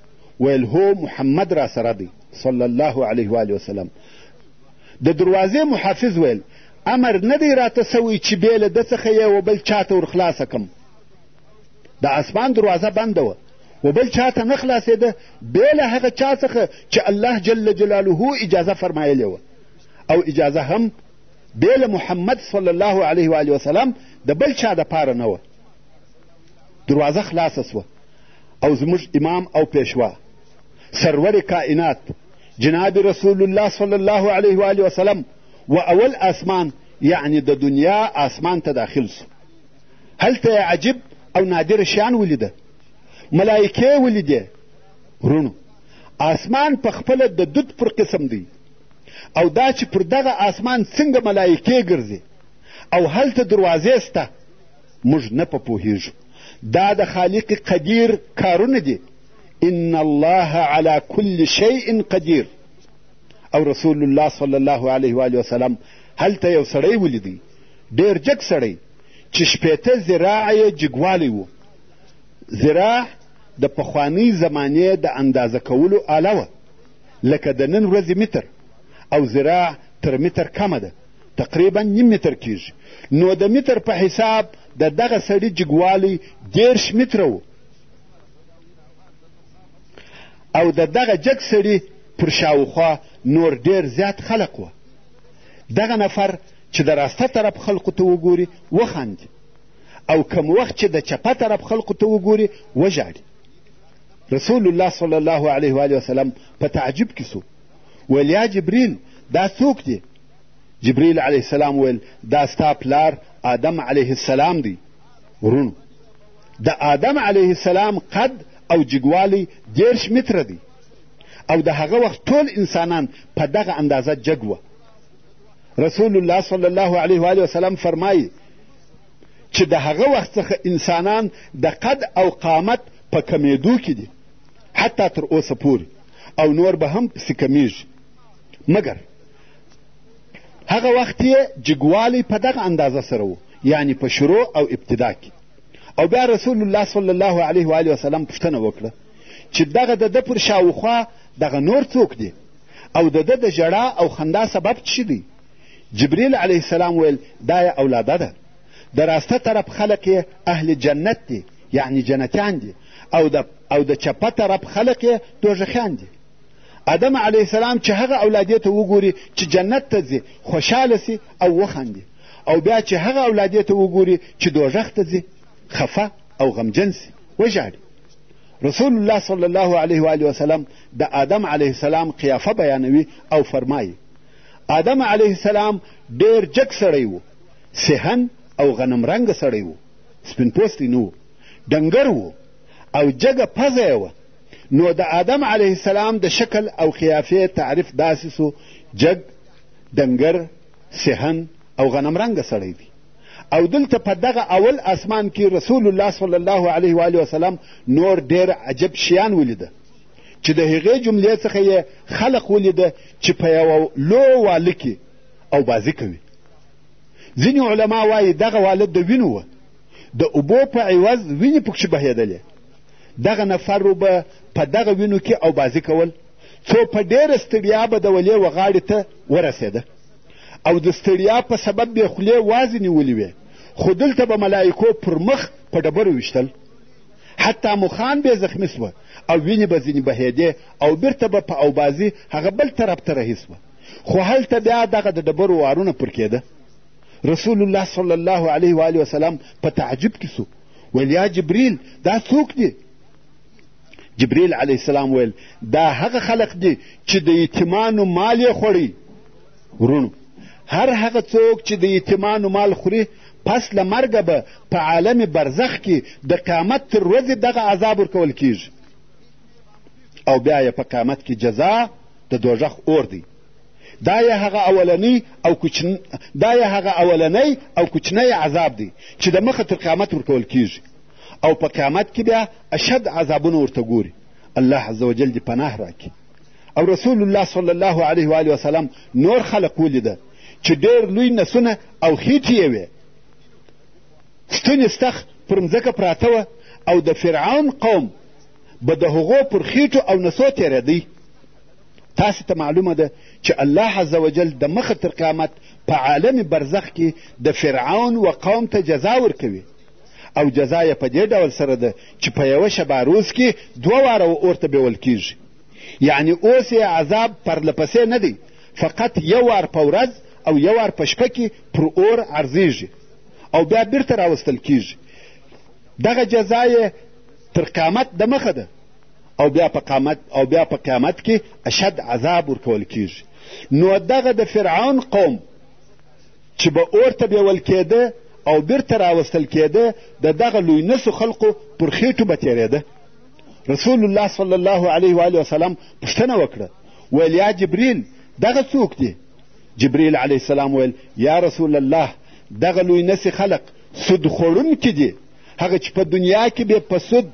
ویل هو محمد را سره دی صلی الله علیه و آله وسلم د دروازې محافظ ویل امر نه دی راته سوی چې بې له ده څخه یې و بل چا ته ورخلاصه کړم د اسمان دروازه بنده وه و بل چا ته نه خلاصېده بې له هغه چا څخه چې الله جل جلاله اجازه فرمایلې وه او اجازه هم بې له محمد صلی الله علیه و وسلم د بل چا دپاره نه وه دروازه خلاصه سوه او زموږ امام او پیشوا سرور کائنات جناب رسول الله صلی الله علیه و وسلم و اول آسمان یعنې د دنیا آسمان ته داخل سو هلته یې عجیب او نادر شیان ولیده ملایکې ولیدې وروڼو آسمان په خپله د دود پر قسم دی او دا چې پر دغه آسمان څنګه ملایکې ګرځي او هلته دروازې سته موږ نه په پوهیږو دا د خالق قدیر کارونه دي ان الله على كل شيء قدير او رسول الله صلی الله علیه و آله وسلم هلته یو سړی ولیدی ډېر جګ سړی چې شپېته ذراعه یې جګوالی و ذراع د پخوانۍ زمانې د اندازه کولو آله وه لکه د نن ورځې متر او ذراع تر متر کمه ده تقریبا نیم متر کیږي نو د متر په حساب د دغه سړي جګوالی دېرش متره و او د دغه جګ سړي پر شاوخوا نور ډېر زیات خلق وه دغه نفر چې د راسته طرف خلقو ته وګوري وخاندي او کم وخت چې د چپه طرف خلقو ته وګوري وژاړي رسول الله صلی الله علیه و وسلم په تعجب کې سو ویل یا جبریل دا څوک دی جبریل علیه السلام ویل دا ستا پلار آدم علیه السلام دی ورونو د آدم علیه السلام قد او جګوالی دېرش متره دی او د هغه وخت ټول انسانان په دغه اندازه جګ وه رسول الله صلی الله علیه و وسلم فرمایي چې د هغه وخت څخه انسانان د قد او قامت په کمیدو کې دي حتی تر اوسه پورې او نور به هم پسې کمیږي مګر هغه وخت یې جګوالی په دغه اندازه سره و یعنی په شروع او ابتدا کې او بیا رسول الله صلی الله علیه و آله وسلم پوښتنه وکړه چې دغه د ده پر شاوخوا دغه نور څوک دي او د ده د ژړا او خندا سبب څه دی جبریل علیه السلام ویل دا یې اولاده ده د راسته طرف خلق یې اهل جنت دي یعنی جنتیان دي او د او د چپه طرف خلق یې دوژخیان دي آدم علیه السلام چې هغه اولادې ته وګوري چې جنت ته ځي خوشحاله سي او وخاندي او بیا چې هغه اولادې ته وګوري چې دوژخ ته ځي خفه او غمجن سي وژاړي رسول الله صلی الله علیه و وسلم د آدم علیه السلام قیافه بیانوي او فرمایي آدم علیه السلام ډیر جګ سړی و سهن او غنم رنګ سړی و سپین پوستی نه و ډنګر و او جګه پزه یې وه نو د آدم علیه السلام د شکل او قیافې تعریف داسې سو جګ ډنګر صحن او غنم رنګه سړی دی او دلته په دغه اول اسمان کې رسول الله صلی الله علیه و وسلم نور ډېر عجب شیان ولیده چې د هغې جملې څخه یې خلق ولیده چې په یوه لو واله کې او بازی کوي ځینې علما وایي دغه واله د وینو وه د اوبو په عوض وینې پکښې بهېدلې دغه نفر به په دغه وینو کې او بازی کول څو په ډېره ستړیا به د ولې وغاړې ته ورسېده او د ستړیا په سبب بې خولې وازې نیولې وې خو دلته به ملایکو پر مخ په ډبرو ویشتل حتی مخان بې زخمي سوه او وینې به ځینې بهېدې او بیرته به په اوبازي هغه بل طرف ته رهي سوه خو هلته بیا دغه د ډبرو وارونه پر کېده رسول الله صلی الله علیه و وسلم په تعجب کې سو ویل یا جبریل دا څوک دی جبريل عليه السلام ویل دا هغه خلق دي چې د یتیمانو مال یې خوړی ورونو هر هغه څوک چې د یتیمانو مال خوري پس له مرګه به په عالم برزخ کې د قیامت تر ورځې دغه عذاب ورکول کیږي او بیا یې په قیامت کې جزا د دوژخ اور دی دا یې هغه اولنی او کوچن دا یې هغه اولنی او کوچنی عذاب دی چې د مخه تر قیامت ورکول کیږي او په قیامت کې بیا اشد عذابونه ورته ګوري الله عز وجل دې پناه راکړي او رسول الله صلی الله علیه و آله وسلم نور خلق ولیده چې ډېر لوی نسونه او خیټې یې وې ستونې ستخ پر مځکه پراته وه او د فرعون قوم به د هغو پر خیټو او نسو تېرېدی تاسو ته معلومه ده چې الله عز وجل د مخه تر قیامت په عالم برزخ کې د فرعون و قوم ته جزا ورکوي او جزا یې په دې ډول سره ده چې په یوه شبه روز کې دوه واره اور ته بیول کیږي یعنی اوس یې عذاب پرله پسې نه دی فقط یو وار په ورځ او یو وار په شپه کې پر اور عرضیږي او بیا بیرته راوستل کیږي دغه جزا یې تر قیامت د مخه ده او بیا په قیامت او بیا په قیامت کې اشد عذاب ورکول کیږي نو دغه د فرعون قوم چې به اور ته بیول کېده او بیرته راوستل کېده د دغه لوی نسو خلقو پر خېټو به تېرېده رسول الله صلی الله علیه و وسلم پوښتنه وکړه ویل یا جبریل دغه څوک دی جبریل علیه السلام ویل یا رسول الله دغه لوی نسي خلق سود خوړونکي دي هغه چې په دنیا کې به په سود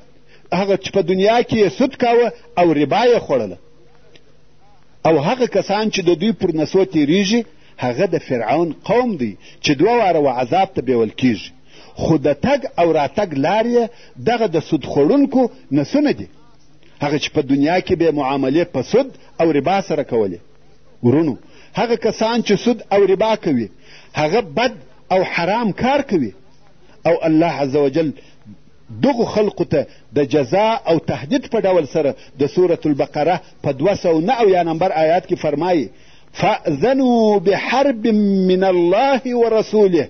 هغه چې په دنیا کې یې سود کاوه او ربا یې خوړله او هغه کسان چې د دوی پر نسو تېرېږي هغه د فرعون قوم دی چې دوه واره و عذاب ته بیول کیږي خو د تګ او راتګ لارې یې دغه د سود خوړونکو نسونه دي هغه چې په دنیا کې به معاملې په سود او ربا سره کولې ورونو هغه کسان چې سود او ربا کوي هغه بد او حرام کار کوي او الله عز وجل دغو خلقو ته د جزا او تهدید په ډول سره د سورة البقره په دوه سوه نه اویا نمبر آیات کې فرمایي فاذنوا بحرب من الله ورسوله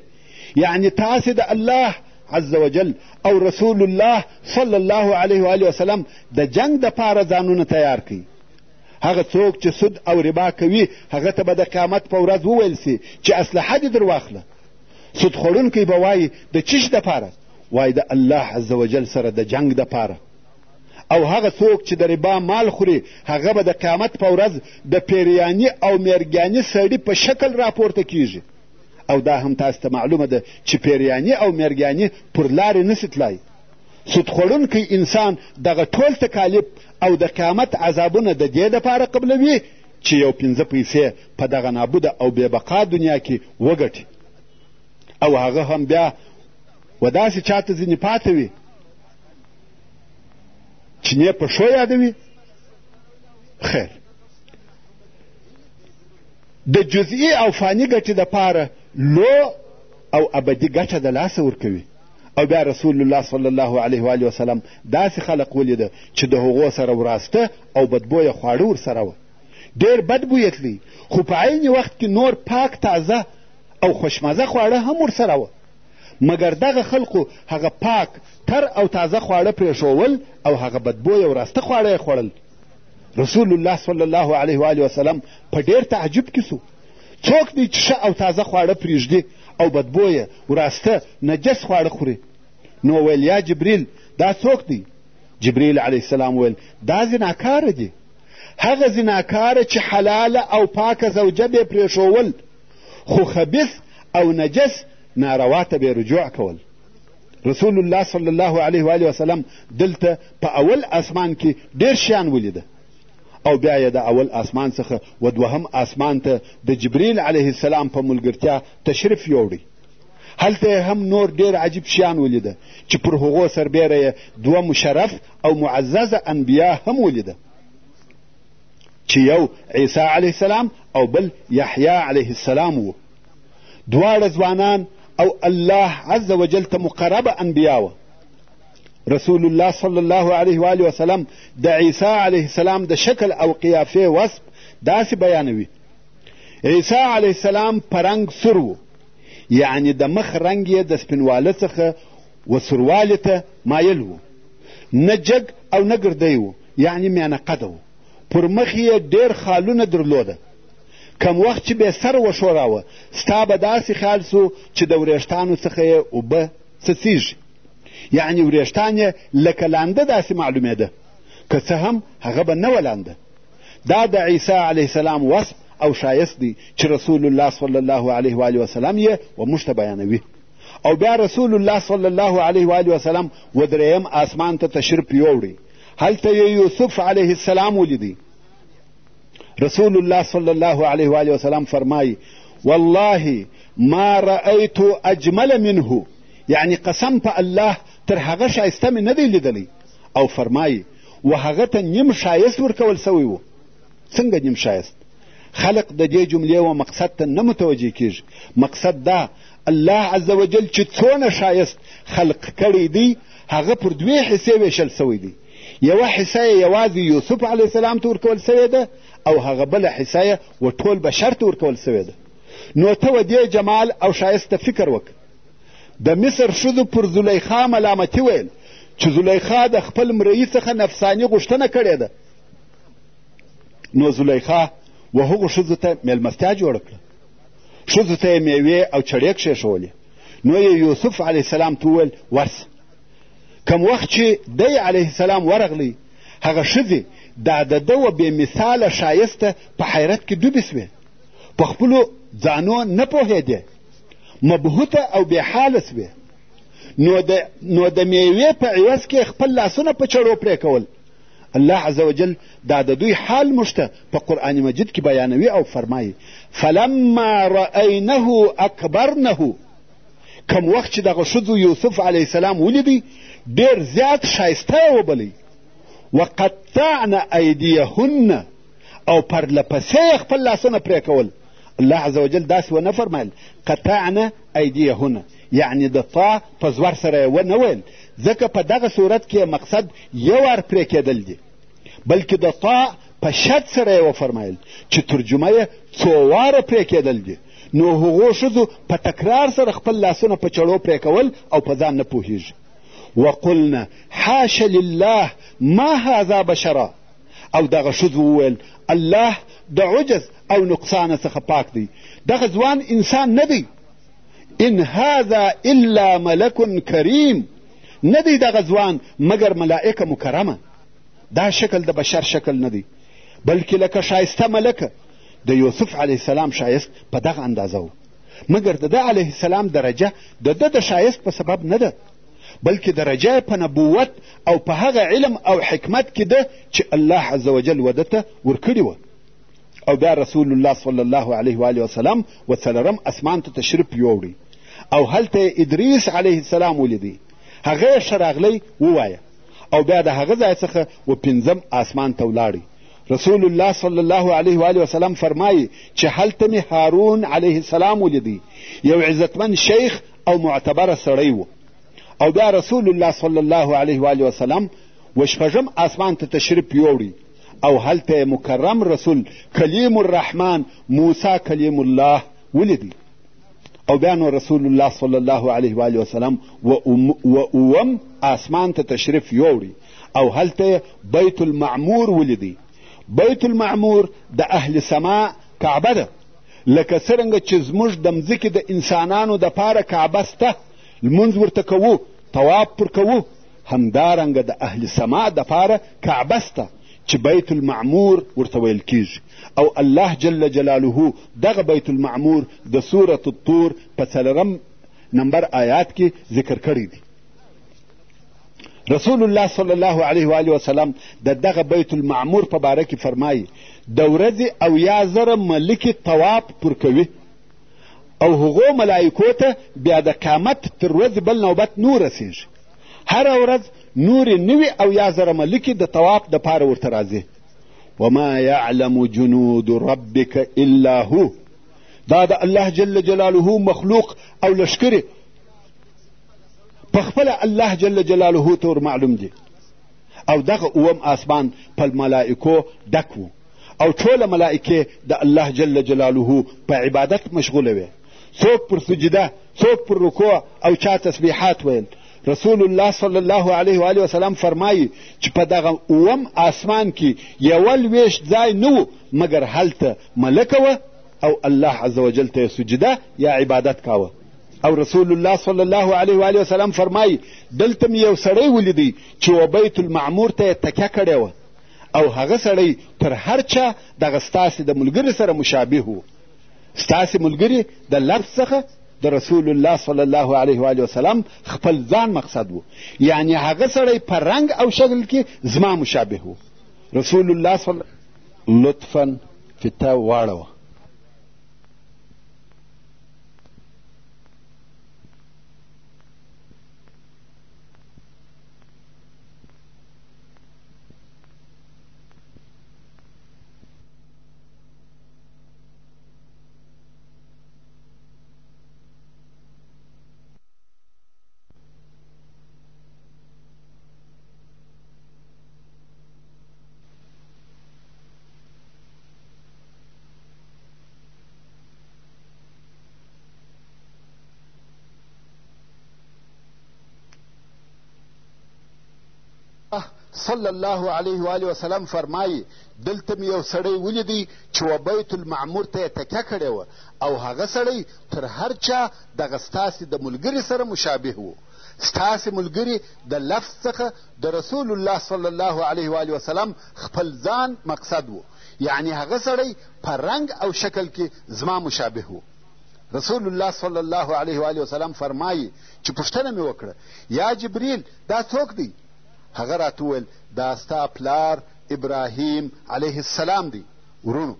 یعنی تاسې د الله عز وجل او رسول الله صلی الله علیه و آله وسلم د جنگ دپاره ځانونه تیار کړئ هغه څوک چې سود او ربا کوي هغه ته به د قیامت په ورځ وویل سي چې اسلحه دې در واخله سود خوړونکی به وایي د چیش دپاره وایي د الله عز وجل سره د جنګ دپاره او هغه څوک چې د ربا مال خوري هغه به د قیامت په ورځ د پیریاني او میرګیاني سړي په شکل راپورته کیږي او دا هم تاسو ته معلومه ده چې پیریاني او میرګیاني پر لارې نسي تلای سود خوړونکی انسان دغه ټول تکالیف او د قیامت عذابونه د دې دپاره قبلوي چې یو پنځه پیسې په دغه نابوده او بېبقا دنیا کې وګټي او هغه هم بیا و داسې چاته ځینې پاته وي چینې په ښو یادوي خیر د جزئي او فاني ګټې دپاره لو او ابدي ګټه د لاسه ورکوي او بیا رسول الله صلی الله علیه و وسلم داسې خلق ولیده چې د هغو سره وراسته او بدبویه خواړه ورسره وه ډېر بد بویه تلی خو په عین وخت کې نور پاک تازه او خوشمزه خواړه هم ورسره وه مګر دغه خلقو هغه پاک تر او تازه خواړه پرېښول او هغه بدبویه او راسته خواړه یې خوړل رسول الله صلی الله علیه و وسلم په ډېر تعجب کې سو څوک دی چې ښه او تازه خواړه پرېږدي او بدبویه وراسته نجس خواړه خوري نو ویل یا جبریل دا څوک دی جبریل علیه السلام ویل دا زناکاره دی هغه زناکاره چې حلاله او پاکه زوجه بې پرېښول خو خبیث او نجس ناروا ته به رجوع کول رسول الله صلی الله علیه و آله وسلم دلته په اول آسمان کې ډېر شیان ولیده او بیا یې د اول آسمان څخه و دوهم آسمان ته د جبریل علیه السلام په ملګرتیا تشریف یوړی هلته یې هم نور ډېر عجیب شیان ولیده چې پر هغو سربیره یې دوه مشرف او معززه انبیا هم ولیده چې یو عیسی علیه السلام او بل یحیی علیه السلام وو دواړه ځوانان او الله عز وجل ته مقربه انبیا وه رسول الله صلی الله علیه و آله وسلم د عیسی علیه السلام د شکل او قیافې وصف داسې بیانوي عیسی علیه السلام په رنګ سور و یعنې د مخ رنګ یې د سپینوالي څخه و سروالې ته مایل و نه جګ او نه ګردی و یعنی میانه قده و پر مخ یې ډېر خالونه درلوده کم وخت چې بې سره وښوراوه ستا به داسې خیال سو چې د وریښتانو څخه یې اوبه څڅېږي یعنی وریښتان یې لکه لانده داسې معلومېده که څه هم هغه به نه وه لانده دا د عیسی علیه السلام وصف او ښایست دی چې رسول الله صلی الله علیه و وسلم یې و موږ ته بیانوي او بیا رسول الله صلی الله علیه و آله وسلم و درېیم آسمان ته تشریف یووړی هلته یې یوسف علیه السلام ولیدی رسول الله صلی الله علیه و آله وسلم فرمایي والله ما رأیت اجمل منه یعنی قسم په الله تر هغه ښایسته مې نه دی لیدلی او فرمایي و هغه ته نیم ښایست ورکول سوی و څنګه نیم ښایست خلق د دې جملې و مقصد ته نه متوجه کیږي مقصد دا الله عز وجل چې څونه ښایست خلق کړی دی هغه پر دوې حصې ویشل سوی دی یوه حصه یې یوازې یوسف علیه السلام ته ورکول سوې ده او هغه بله حصه یې و ټول بشر ته ورکول سوې ده نو ته و دې جمال او ښایست ته فکر وکړه د مصر ښځو پر زلیخا ملامتي ویل چې زلیخا د خپل مرئی څخه نفساني غوښتنه کړې ده نو زلیخا و هغو ښځو ته میلمستیا جوړه کړه ښځو ته یې میوې او چړې کښېښولې نو یې یوسف علیه السلام ته وویل ورسه کم وخت چې دی علیه السلام ورغلی هغه ښځې دا د ده و بې مثاله ښایسته په حیرت کې ډوبې سوې په خپلو ځانو نه پوهېدې مبهوته او بې حاله سوې نو د نو د میوې په عوض کې خپل لاسونه په چړو پرې کول الله عز وجل دا د دوی حال موږ ته په قرآن مجید کې بیانوي او فرمایي فلما رأینه اکبرنه کم وخت چې دغه ښځو یوسف علیه السلام ولیدی ډېر زیات ښایسته یې وبلی وقطعنا ایدیهن او پرله پسې یې خپل لاسونه پرې کول الله عز وجل داسې ونه فرمایل قطعنا ایدیهن یعنې د تا په زور سره یې ونه ویل ځکه په دغه صورت کې مقصد یو وار پرې کېدل دي بلکې د تا په شرط سره یې وفرمایل چې ترجمه یې څو واره پرې کېدل دي نو هغو ښځو په تکرار سره خپل لاسونه په چړو پرې کول او په ځان نه پوهیږي وقلنا حاش لله ما هذا بشرا او دغه ښځو وویل الله د عجز او نقصانه څخه پاک دی دغه ځوان انسان نه دی ان هذا الا ملک کریم نه دی دغه ځوان مګر ملائکه مکرمه دا شکل د بشر شکل نه دی بلکې لکه شایسته ملکه د یوسف علیه السلام شایست په دغه اندازه و مګر د ده علیه السلام درجه د ده د شایست په سبب نه ده بلکې درجه په نبوت او په هغه علم او حکمت کې ده چې الله عز وجل وده ته ورکړې وه او بیا رسول الله صلی الله علیه و آله وسلم و څلورم اسمان ته تشریف یووړی او هلته یې ادریس علیه السلام ولیدی هغه یې ښه راغلی ووایه او بیا د هغه ځای څخه و پنځم آسمان ته ولاړی رسول الله صلی الله علیه و آله وسلم فرمایي چې هلته مې هارون علیه السلام ولیدی یو عزتمن شیخ او معتبره سړی و او بیا رسول الله صلی الله علیه و آله وسلم و شپږم آسمان ته تشریف یووړی او هلته یې مکرم رسول کلیم الرحمن موسی کلیم الله ولیدی او بیا نو رسول الله صلی الله علیه و آله وسلم و اوم آسمان ته تشریف یوړي او هلته بیت المعمور ولیدی بیت المعمور د اهل سما کعبه ده لکه څرنګه چې زموږ د مځکې د انسانانو دپاره کعبه سته لمونځ ورته کوو تواب پر کوو همدارنګه د اهل سما دپاره کعبه سته چې بیت المعمور ورته ویل کیږي او الله جل جلاله دغه بیت المعمور د سورة الطور په څلورم نمبر آیات کې ذکر کړی دی رسول الله صلی الله علیه و آله وسلم د دغه بیت المعمور په باره کې فرمایي د ورځې او یا زره ملکې طواف پر کوي او هغو ملایکو ته بیا د قیامت تر ورځې بل نوبت نه ورسېږي هره ورځ نورې نوي او یا زره ملکې د طواف دپاره ورته راځي وما یعلم جنود ربک الا هو دا د الله جل جلاله مخلوق او لشکرې په خپله الله جل جلاله ته ور معلوم دي او دغه اووم آسمان په ملائکو ډک و او ټوله ملائکې د الله جل جلاله په عبادت مشغوله وې څوک پر سجده څوک پر رکوع او چا تسبیحات ویل رسول الله صلی الله علیه و وسلم فرمایي چې په دغه اووم آسمان کې یوه لوېشت ځای نه و مګر هلته ملکه وه او الله عز وجل ته سجده یا عبادت کاوه او رسول الله صلی الله علیه و وسلم فرمایي دلته مې یو سړی ولیدی چې و بیت المعمور ته یې تکیه کړې وه او هغه سړی تر هر چا دغه ستاسې د ملګري سره مشابه و ستاسې ملګري د لفظ څخه د رسول الله صلی الله علیه و وسلم خپل ځان مقصد وو یعنی هغه سړی په رنګ او شکل کې زما مشابه وو رسول الله صلی لطفا فتا واړوه صلی الله علیه و آله وسلم فرمایي دلته مې یو سړی ولیدی چې و بیت المعمور ته یې تکیه کړې وه او هغه سړی تر هر چا دغه ستاسې د ملګري سره مشابه و ستاسې ملګري د لفظ څخه د رسول الله صلی الله علیه و وسلم خپل ځان مقصد و یعنی هغه سړی په رنګ او شکل کې زما مشابه و رسول الله صلی الله علیه و وسلم فرمایي چې پوښتنه مې وکړه یا جبریل دا څوک دی هغه راته وویل دا ستا پلار ابراهیم علیه السلام دی ورونو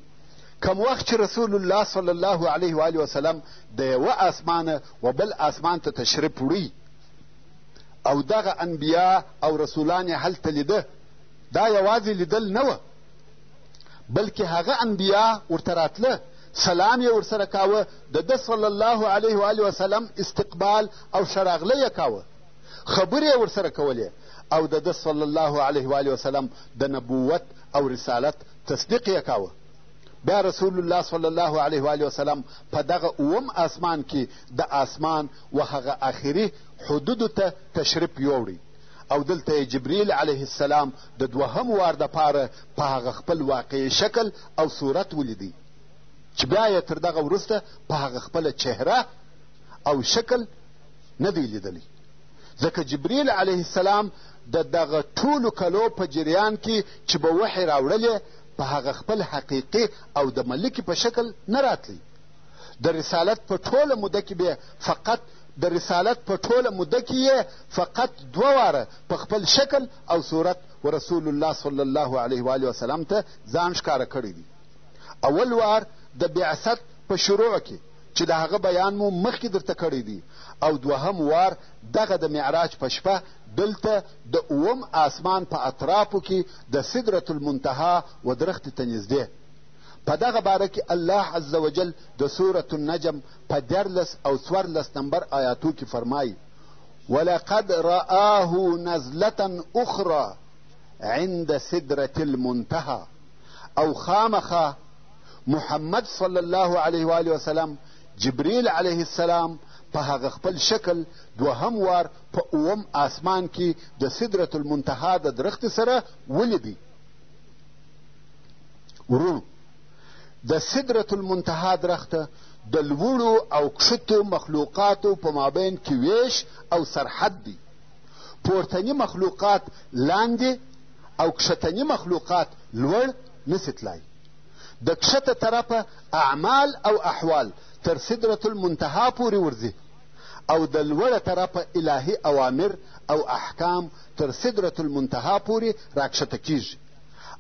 کم وخت چې رسول الله صلی الله علیه و آله وسلم د یوه آسمانه و بل آسمان ته تشریف وړي او دغه انبیا او رسولان یې هلته لیده دا یوازې لیدل نه وه بلکې هغه انبیا ورته راتله سلام یې ورسره کاوه د ده صلی الله علیه و آله وسلم استقبال او ښه راغلی یې کاوه خبرې یې ورسره کولې او د ده صلی الله علیه و وسلم د نبوت او رسالت تصدیق یې کاوه بیا رسول الله صلی الله علیه و وسلم په دغه اووم آسمان کې د آسمان و هغه آخري حدودو ته تشریف یووړي او دلته یې جبریل علیه السلام د دوهم وار دپاره په هغه خپل واقعي شکل او صورت ولیدی چې بیا یې تر دغه وروسته په هغه خپله چهره او شکل نه دی لیدلی ځکه جبریل علیه السلام د دغه ټولو کلو په جریان کې چې به وحې راوړلې په هغه خپل حقیقي او د ملکې په شکل نه راتلی د رسالت په ټوله موده کې به فقط د رسالت په ټوله موده کې یې فقط دوه واره په خپل شکل او صورت و رسول الله صلی الله علیه و وسلم ته ځان ښکاره کړی دی اول وار د بعثت په شروع کې چې د هغه بیان مو مخکې درته کړی دی او دوهم وار دغه د معراج په شپه دلته د اووم آسمان په اطرافو کې د سدرة المنتها و درختې ته نږدې په دغه باره کې الله عز وجل د سورة النجم په دیارلس او څوارلس نمبر آیاتو کې فرمایي ولقد رآه نزلة اخرى عند سدرة المنتهى او خامخا محمد صلی الله علیه و آله وسلم جبریل علیه السلام په هغه خپل شکل دوهم وار په اووم آسمان کې د سدرت المنتها د درخت سره ولیدی ورونو د سدرت المنتها درخت د لوړو او کښتو مخلوقاتو په مابین کې ویش او سرحد دی پورتني مخلوقات لاندې او کښتني مخلوقات لوړ نسي تلای د کښته طرفه اعمال او احوال تر سدرة المنتهی پورې ورځي او د لوړه طرفه الهي اوامر او احکام تر سدرة المنتهی پورې راکښته کیږي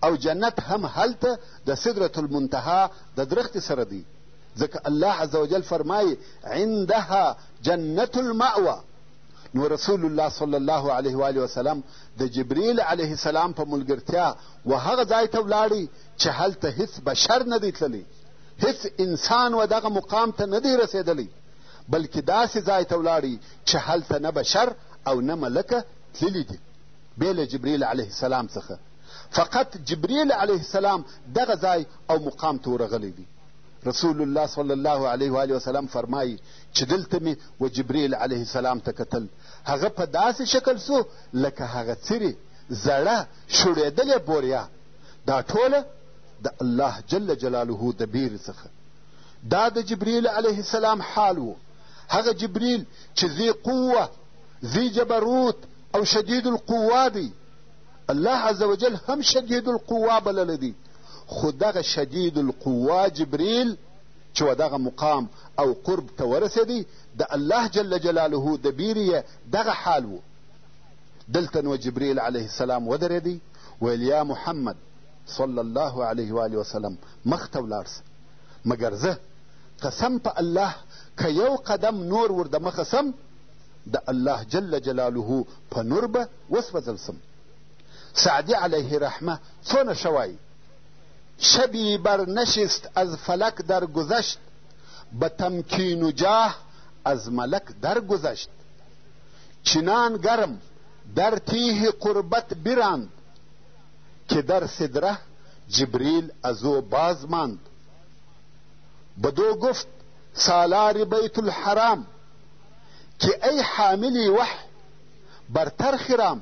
او جنت هم هلته د سدرة المنتهی د درختې سره دی ځکه الله عز وجل فرمایي عندها جنت المأوه نو رسول الله صلی الله علیه و آله وسلم د جبریل علیه السلام په ملګرتیا و هغه ځای ته ولاړی چې هلته هیڅ بشر نه دی تللی هیڅ انسان و دغه مقام ته نه دی رسېدلی بلکې داسې ځای ته ولاړی چې هلته نه بشر او نه ملکه تللي دي بې له جبریل علیه السلام څخه فقط جبریل علیه السلام دغه ځای او مقام ته ورغلی دی رسول الله صلی الله علیه و وسلم فرمایي چې دلته مې و جبرېل علیه السلام ته کتل هغه په داسې شکل سو لکه هغه څیرې زړه شړېدلې بوریا دا ټوله د الله جل جلاله د بیرې څخه دا د جبرېل علیه السلام حال و هغه جبرېل چې ذي قوه ذي جبروت او شدید القوا دی الله عز وجل هم شدید القوا بللی دی خو دغه شدید القوا جبرېل چې و دغه مقام او قرب ته ورسېدی د الله جل جلاله د بیرې یې دغه حال و دلته نو جبریل علیه السلام ودرېدی ویل یا محمد صلی الله علیه و آله وسلم مخ ته ولاړ سه مګر زه قسم په الله که یو قدم نور ور د مخه سم د الله جل جلاله په نور به وسوځل سم سعدي علیه رحمه څونه ښه وایي شبی بر نشست از فلک در گذشت به تمکین و جاه از ملک در گذشت چنان گرم در تیه قربت براند که در صدره جبریل از او باز ماند بدو گفت سالار بیت الحرام که ای حاملی وح بر ترخرام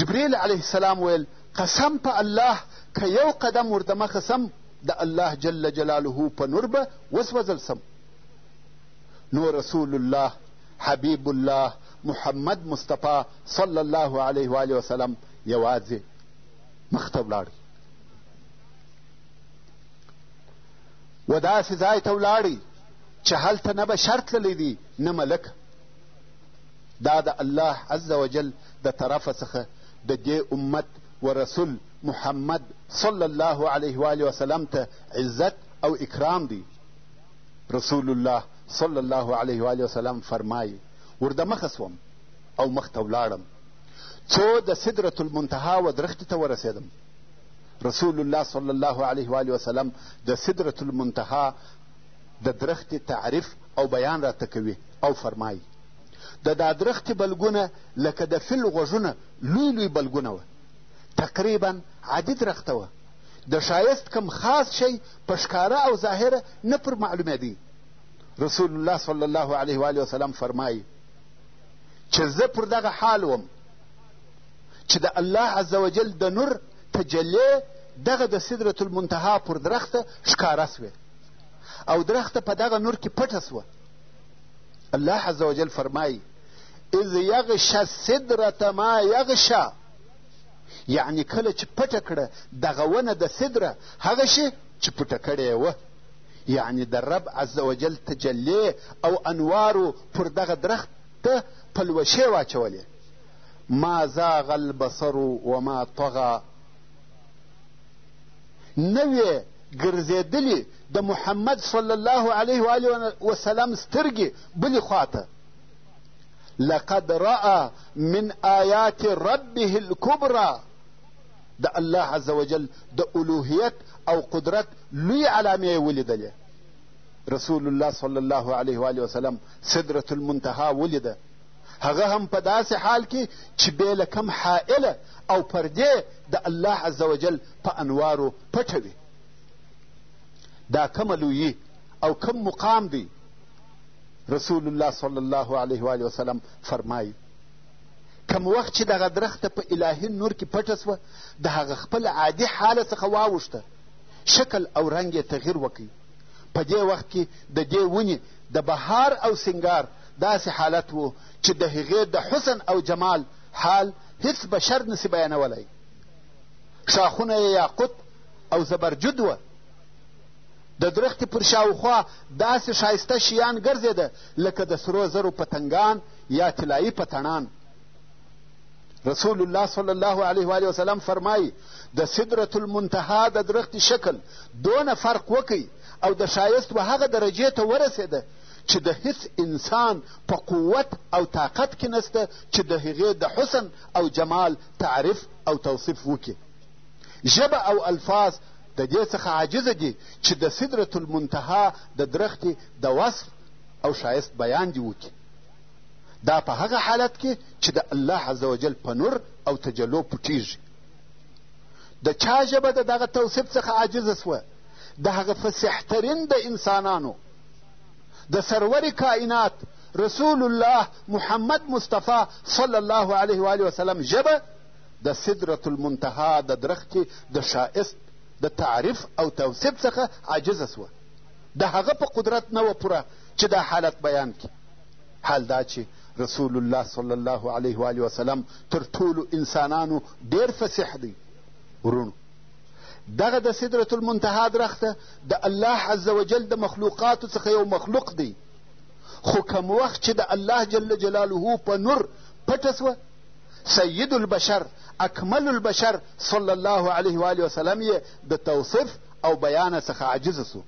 جبریل علیه السلام ویل قسم په الله که یو قدم ورته مخه سم د الله جل جلاله په نور به وسوځل سم نو رسول الله حبیب الله محمد مصطفی صلی الله علیه و آله وسلم یوازې مخته ولاړ و داسې ځای ته ولاړی چې هلته نه به شرط تللی دی نه ملک دا د الله عز وجل د طرفه څخه د دې امت و رسول محمد صلی الله علیه و آله وسلم ته عزت او اکرام دی رسول الله صلی الله علیه و آله وسلم فرمایي وردمخه سوم او مخته ولاړم څو د سدرة المنتها و درختي ته ورسېدم رسول الله صلی الله علیه و آله وسلم د سدرة المنتها د درختي تعریف او بیان راته کوي او فرمایي د دادرختې بلګونه لکه د فیل غوږونه لوی لوی بلګونه وه تقریبا عادي درخته وه د ښایست کم خاص شی په ښکاره او ظاهره نه پر معلومېدی رسول الله صلی الله علیه وآله وسلم فرمایي چې زه پر دغه حال وم چې د الله عز وجل د نور تجلې دغه د سدرة المنتها پر درخته ښکاره سوې او درخته په دغه نور کې پټه سوه الله عز وجل فرمایي اذ یغشه سدرة ما یغشه یعنی کله چې پټه کړه دغه ونه د سدره هغه شي چې پټه کړې وه یعنی د رب عز وجل تجلی او انوارو پر دغه درخت ته پلوشې واچولې ما زاغ البصر وما طغى نه وې ګرځېدلي د محمد صلی الله علیه و آله وسلم سترګې بلې خواته لقد رأى من آیات ربه الکبرا د الله عز وجل د الوهیت او قدرت لوی علامې یې ولیدلې رسول الله صلی الله علیه و آله وسلم سدرة المنتها ولیده هغه هم په داسې حال کې چې بې له کم حائله او پردې د الله عز وجل په انوارو پټه وي دا کومه لویي او کوم مقام دی رسول الله صلی الله علیه و وسلم فرمایي کم وخت چې دغه درخته په الهي نور کې پټه سوه د هغه خپل عادي حاله څخه واوښته شکل او رنګ یې تغیر وکړي په دې وخت کې د دې ونې د بهار او سنګار داسې حالت و چې د هغې د حسن او جمال حال هیڅ بشر نسی بیانولی ښاخونه یې یاقوت او زبرجد وه د درختې پر شاوخوا داسې ښایسته شیان ګرځېده لکه د سرو زرو پتنګان یا طلایي پتڼان رسول الله صلی الله علیه و وسلم فرمایي د سدرت المنتها د درختي شکل دونه فرق وکړي او د ښایست و هغه درجې ته ورسېده چې د هیڅ انسان په قوت او طاقت کې نسته چې د هغې د حسن او جمال تعریف او توصیف وکړي. ژبه او الفاظ د دې څخه عاجزه دي چې د سدرة المنتهی د درختې د وصف او ښایست بیان دې وکړي. دا په هغه حالت کې چې د الله عز وجل په نور او تجلو پټیږي. د چا ژبه د دغه توصیف څخه عاجزه سوه؟ د هغه فصیح ترین د انسانانو د سرور کائنات رسول الله محمد مصطفی صلی الله علیه و آله وسلم ژبه د سدرت المنتها د درختې د ښایست د تعریف او توصیف څخه عاجزه سوه د هغه په قدرت نه وه پوره چې دا حالت بیان کړي حال دا چې رسول الله صلی الله علیه و آله وسلم تر ټولو انسانانو ډېر فصیح دی ورونو دغه د سدرة المنتها درخت د الله عز وجل د مخلوقاتو څخه یو مخلوق دی خو کم وخت چې د الله جل جلاله په نور پټه سوه سید البشر اکمل البشر صلی الله علیه و وسلم یې د توصیف او بیان څخه عاجز سو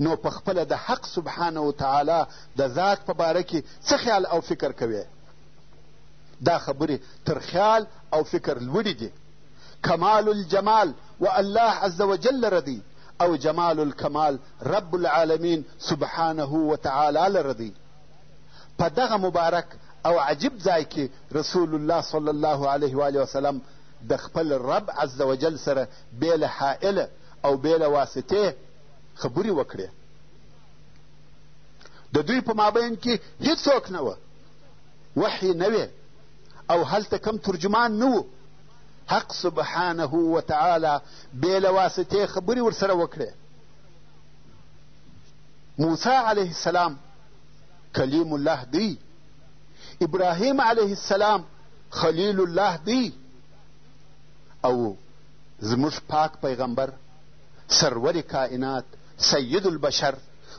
نو په خپله د حق سبحانه و تعالی د ذات په باره کې څه خیال او فکر کوې دا خبرې تر خیال او فکر لوړې دي کمال الجمال و الله عز وجل لره دی او جمال الکمال رب العالمین سبحانه وتعالی لره دی په دغه مبارک او عجیب ځای کې رسول الله صلی الله علیه و وسلم د خپل رب عز وجل سره بې له حائله او بې له واسطې خبرې وکړې د دوی په مابین کې هیڅوک نه وه وحی نه وې او هلته کم ترجمان نه و حق سبحانه وتعالی بې له واسطې خبرې ورسره وکړې موسی علیه السلام کلیم الله دی ابراهیم علیه السلام خلیل الله دی او زموږ پاک پیغمبر سرور کائنات سید البشر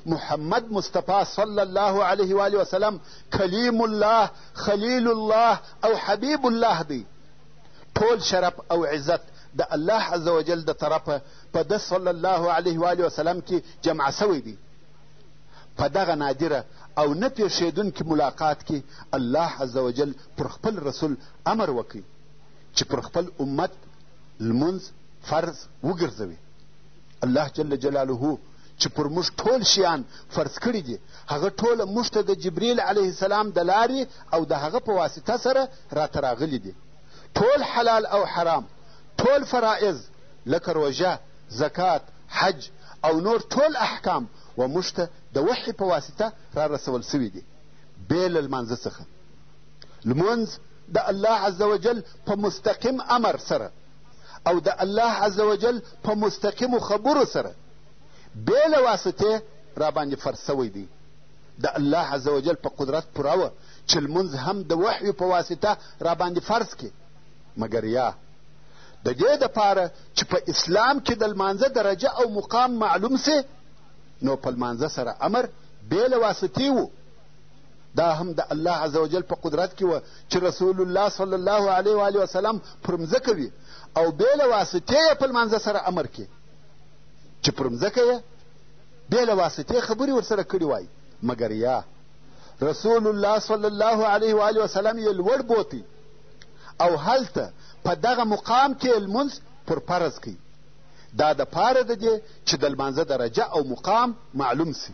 محمد مصطفی صلی الله علیه و وسلم کلیم الله خلیل الله او حبیب الله دی ټول شرف او عزت د الله عز وجل د طرفه په ده صلی الله علیه و وسلم کې جمع سوی دی په دغه نادره او نه پیښېدونکي ملاقات کې الله عز وجل پر خپل رسول امر وکړي چې پر خپل امت لمونځ فرض وګرځوي الله جل جلاله چې پر موږ ټول شیان فرض کړي دي هغه ټوله موږ ته د جبریل علیه السلام د لارې او د هغه په واسطه سره راته راغلي دي ټول حلال او حرام ټول فرائض لکه روژه زکات حج او نور ټول احکام و موږ ته د وحي په واسطه را رسول سوي دي بې له لمانځه څخه لمونځ د الله عز وجل په مستقیم امر سره او د الله عز وجل په مستقیمو خبرو سره بې له واسطې راباندې فرض سوی دی د الله عز وجل په قدرت پوره وه چې لمونځ هم د وحیو په واسطه راباندې فرض کړي مګر یا د دې دپاره چې په اسلام کې د لمانځه درجه او مقام معلوم سي نو په لمانځه سره امر بې له واسطې و دا هم د الله عز وجل په قدرت کې وه چې رسول الله صلی الله علیه و آله وسلم پر مځکه وي او بې له واسطې یې په لمانځه سره امر کې چې پر مځکه یې بې له واسطې خبرې ورسره کړې وای مګر یا رسول الله صلی الله علیه و آله وسلم یې لوړ بوتی او هلته په دغه مقام کې لمونځ پر فرض کوي دا د پاره د دې چې د لمانځه درجه او مقام معلوم سي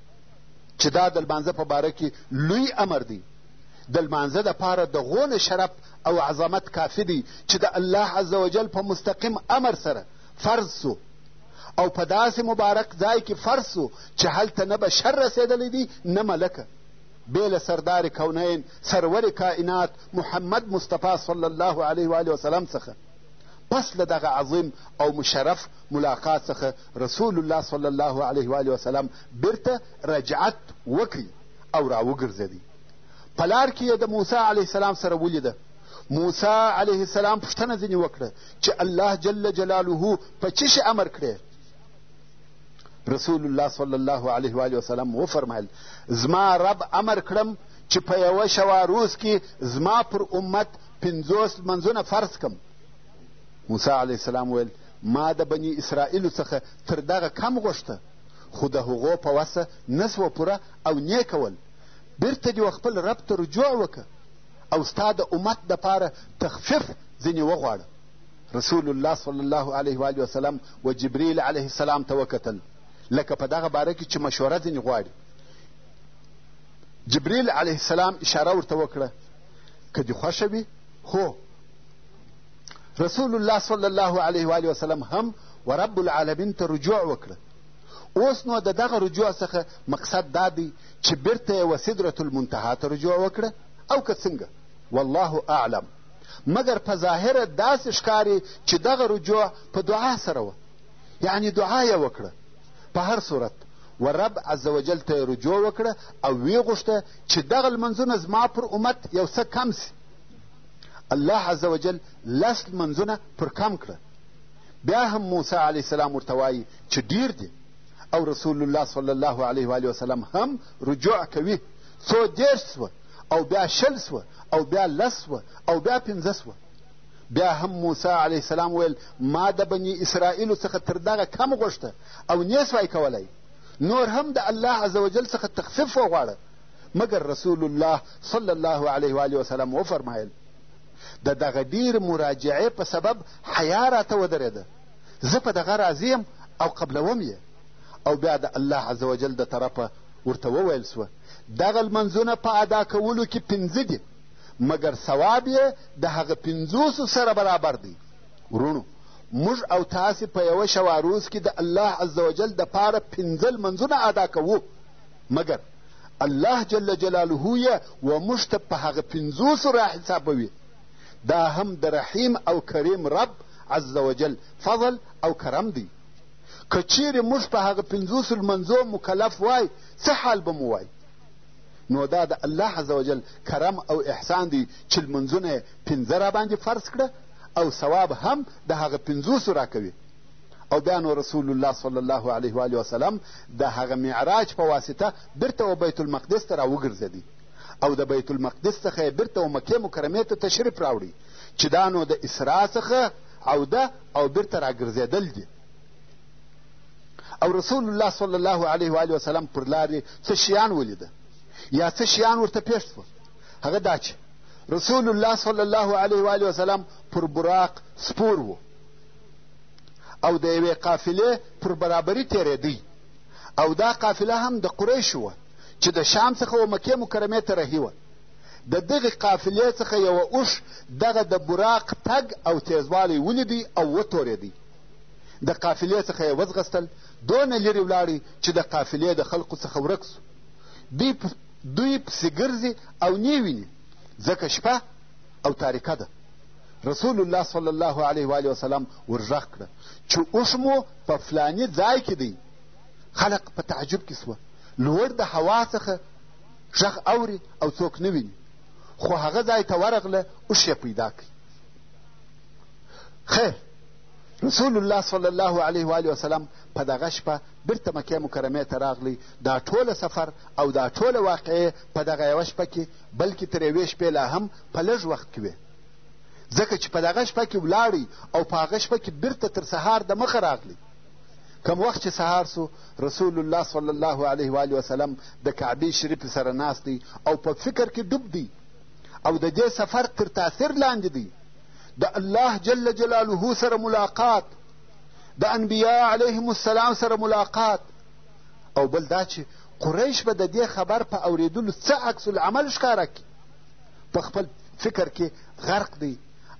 چې دا د لمانځه په باره کې لوی امر دی د لمانځه دپاره د غونه شرف او عظمت کافي دی چې د الله عز وجل په مستقیم امر سره فرض سو او په داسې مبارک ځای کې فرض سو چې هلته نه بشر رسېدلی دی نه ملکه بې له سردار کونین سرور کائنات محمد مصطفی صلی الله علیه و وسلم څخه پس له دغه عظیم او مشرف ملاقات څخه رسول الله صلی الله علیه وآله وسلم بیرته رجعت وکړ او راوګرځېد په لار کې یې د موسی علیه السلام سره ولیده موسی علیه السلام پوښتنه ځینې وکړه چې الله جل جلاله په څه شي امر کړی رسول الله صلی الله علیه و آله وسلم وفرمایل زما رب امر کړم چې په یوه شواروز کې زما پر امت پنځوس لمنځونه فرض کړم موسی علیه السلام ویل ما د بني اسرائیلو څخه تر دغه کم غوښته خو د هغو په وسه نه سوه پوره او نیې کول بیرته دې خپل رب ته رجوع وکړه او ستا د امت دپاره تخفیف ځینې وغواړه رسول الله صلی الله علیه و وسلم و جبریل علیه السلام ته وکتل لکه په دغه باره کې چې مشوره ځینې غواړي جبریل علیه السلام اشاره ورته وکړه که دې خوښه وي هو رسول الله صلی الله علیه و وسلم هم و رب العالمین ته رجوع وکړه اوس نو د دغه رجوع څخه مقصد دا دی چې بیرته یې و سدرة المنتها ته رجوع وکړه او که څنګه والله اعلم مګر په ظاهره داسې ښکاري چې دغه رجوع په دعا سره وه یعنې دعا یې وکړه په هر صورت و رب عز وجل ته یې رجوع وکړه او ویې غوښته چې دغه لمنځونه زما پر امت یو څه کم سي الله عز وجل لس لمنځونه پر کم کړه بیا هم موسی علیه السلام ورته وایي چې ډیر دي او رسول الله صلی الله علیه و وسلم هم رجوع کوي څو دېرش سوه او بیا شل سوه او بیا لس سوه او بیا پنځه سوه بیا هم موسی علیه السلام ویل ما د بني اسرائیلو څخه تر دغه کم غوښته او نیسوای کولی نور هم د الله عز وجل څخه تخفیف وغواړه مګر رسول الله صلی الله علیه وآله وسلم وفرمایل د دغه ډیر مراجعې په سبب حیا راته ودرېده زه په دغه راضي یم او قبلوم یې او بیا د الله عز وجل د طرفه ورته وویل سوه دغه لمنځونه په ادا کولو کې پنځه دي مګر ثواب یې د هغه پنځوسو سره برابر دی وروڼو موږ او تاسې په یوه شوا روز کې د الله عز وجل دپاره پنځه لمنځونه ادا کوو مګر الله جل جلاله یې و موږ ته په هغه پنځوسو راحسابوي دا هم د رحیم او کریم رب عز وجل فضل او کرم دی که چیرې موږ په هغه پنځوسو لمنځو مکلف وای څه حال به مو وای نو دا د الله عز وجل کرم او احسان دی چې لمونځونه یې پنځه راباندې فرض کړه او ثواب هم د هغه پنځوسو راکوي او بیا نو رسول الله صلی الله علیه و وسلم د هغه معراج په واسطه بیرته و بیت المقدس ته راوګرځېدی او د بیت المقدس څخه یې بیرته و مکې مکرمې ته تشریف راوړی چې دا نو د اسرا څخه عوده او بیرته راګرځېدل دي او رسول الله صلی الله علیه و وسلم پر لارې څه شیان ولیده یا څه شیان ورته پېښ شوه هغه دا چې رسول الله صلی الله علیه و علیه وسلم پر براق سپور و او د یوې قافلې پر برابري تېرېدی او دا قافله هم د قریشو وه چې د شام څخه و مکې مکرمې ته رهي وه د دغې قافلې څخه یوه اوښ دغه د براق تګ او تیزوالی ولیدی او وتورېدی د قافلې څخه یې وځغستل دونه لرې ولاړی چې د قافلې د خلقو څخه ورک سو دوی دوی پسې ګرځي او نې ویني ځکه شپه او تاریکه ده رسول الله صلی الله علیه و وسلم ورغږ کړه چې اوښ مو په فلاني ځای کې دی خلق په تعجب کې سوه لوړ د هوا څخه غږ اوري او څوک نه ویني خو هغه ځای ته ورغله اوښ یې پیدا کړي خیر رسول الله صلی الله علیه و وسلم په دغه شپه بیرته مکې مکرمې ته راغلی دا ټوله سفر او دا ټوله واقعې په دغه یوه شپه کې بلکې تر یوې شپې لا هم په لږ وخت کې وې ځکه چې په دغه شپه کې ولاړی او په هغه شپه کې بیرته تر سهار د مخه راغلی کم وخت چې سهار سو رسول الله صلی الله علیه و وسلم د کعبې شریفې سره ناست دی او په فکر کې ډوب دی او د دې سفر تر تاثیر لاندې دی د الله جل جلاله سره ملاقات د انبیا علیهم السلام سره ملاقات او بل دا چې قریش به د دې خبر په اورېدلو څه عکس العمل ښکاره کړي په خپل فکر کې غرق دی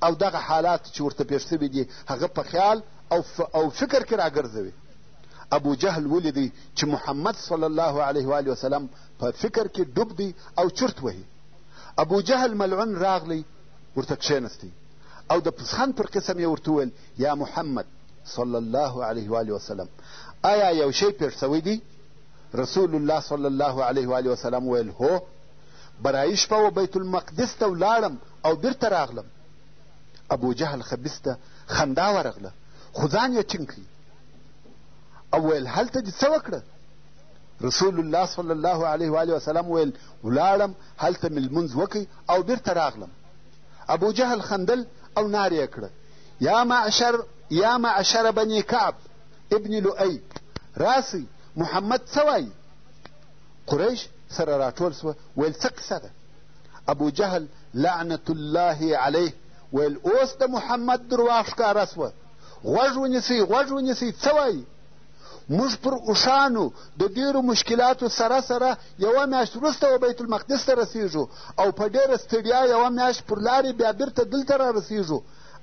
او دغه حالات چې ورته پېښ سوي دي هغه په خیال او, ف... او فکر کې راګرځوي ابو جهل ولیدی چې محمد صلی الله علیه و وسلم په فکر کې ډوب دی او چرت وهي ابو جهل ملعون راغلی ورته کښېنستی او د پسخند پر قسم یې ورته وویل یا محمد صلی الله علیه و وسلم آیا یو شی پېښ سوی دی رسول الله صلی الله علیه و وسلم ویل هو برایي شپه و بیت المقدس ته ولاړم او بیرته راغلم ابو جهل خبیث ته خندا ورغله خو ځان یې ټینګ کړي او ویل هلته دې څه وکړه رسول الله صلی الله علیه و وسلم ویل ولاړم هلته مې لمونځ وکړ او بیرته راغلم ابو جهل خندل او نارې یې کړه یا معشر یا معشر بني کعب ابن لؤی راسئ محمد څه وایي قریش سره راټول سوه ویل څه قصه ده ابو جهل لعنت الله علیه ویل اوس د محمد درواغ ښکاره سوه غوږ ونیسئ غوږ ونیسئ څه وایي موږ پر اوښانو د ډېرو مشکلاتو سره سره یوه میاشت وروسته و بیت المقدس ته رسېږو او په ډېره ستړیا یوه میاشت پر لارې بیا بیرته دلته را رسېږو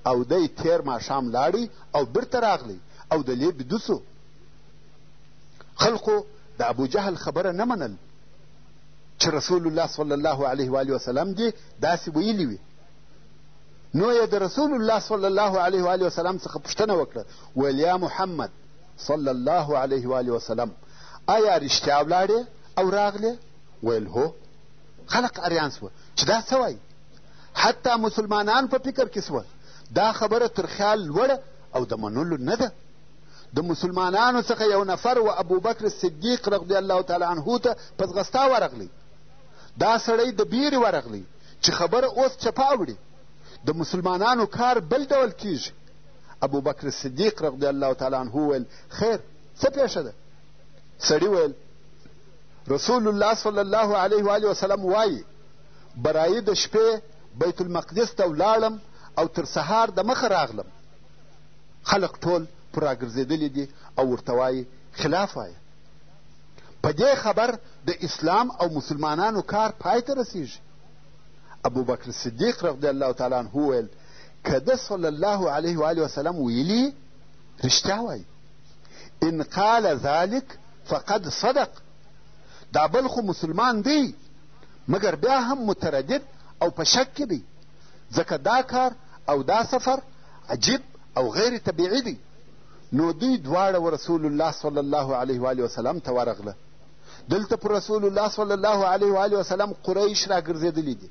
او دی تېر ماښام لاړی او بیرته راغلی او د لې بدو سو خلقو د ابو جهل خبره نه منل چې رسول الله صلی الله علیه و وسلم دې داسې ویلي وي نو یې د رسول الله صلی الله علیه و وسلم څخه پوښتنه وکړه ویل یا محمد صلی الله علیه وآله وسلم آیا رښتیا ولاړې او راغلې ویل هو خلق اریان سوه چې دا څه وایي حتی مسلمانان په فکر کې سوه دا خبره تر خیال لوړه او د منلو نه ده د مسلمانانو څخه یو نفر و ابوبکر صدیق رضی الله تعالی عنه ته په ځغستا ورغلی دا سړی د بیرې ورغلی چې خبره اوس چپه اوړي د مسلمانانو کار بل ډول کیږي ابوبکر صدیق رضی الله تعالی عنه وویل خیر څه پېښه ده سړي ویل رسول الله صلی الله علیه و آله وسلم وایي برایي د شپې بیت المقدس ته ولاړم او تر سهار د مخه راغلم خلق ټول پر راګرځېدلي دي او ورته وایي خلاف وایه په دې خبر د اسلام او مسلمانانو کار پای ته رسیږي ابوبکر صدیق رضی الله تعالی عنه وویل که ده صلی الله علیه و آله وسلم ویلي رښتیا وایي ان قال ذلک فقد صدق دا بل خو مسلمان دی مګر بیا هم متردد او په شک کې دی ځکه دا کار او دا سفر عجیب او غیر طبیعي دی نو دوی دواړه و رسول الله صلی الله علیه و وسلم ته ورغله دلته پر رسول الله صلی الله علیه و وسلم قریش راګرځېدلي دي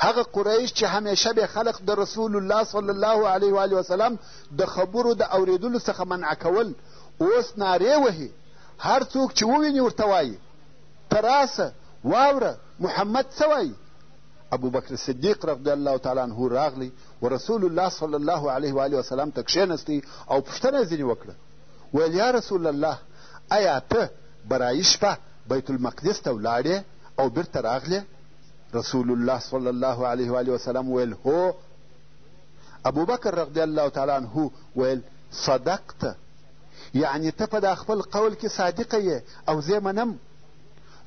هغه قریش چې همیشه به خلق د رسول الله صلی الله علیه و وسلم د خبرو د اورېدلو څخه منع کول اوس نارې وهي هر څوک چې وویني ورته وایي ته راسه واوره محمد څه وایي ابوبکر صدیق رضی الله تعالی عنه راغلی و رسول الله صلی الله علیه و وسلم ته کښېنستی او پوښتنه ځینې وکړه ویل یا رسول الله ایا ته برایي شپه بیت المقدس ته ولاړې او بیرته راغلې رسول الله صلی الله علیه و وسلم ویل هو ابوبکر رضی الله تعالی عنه ویل صدقت یعنی ته په دا خپل قول کې صادقه یې او زه منم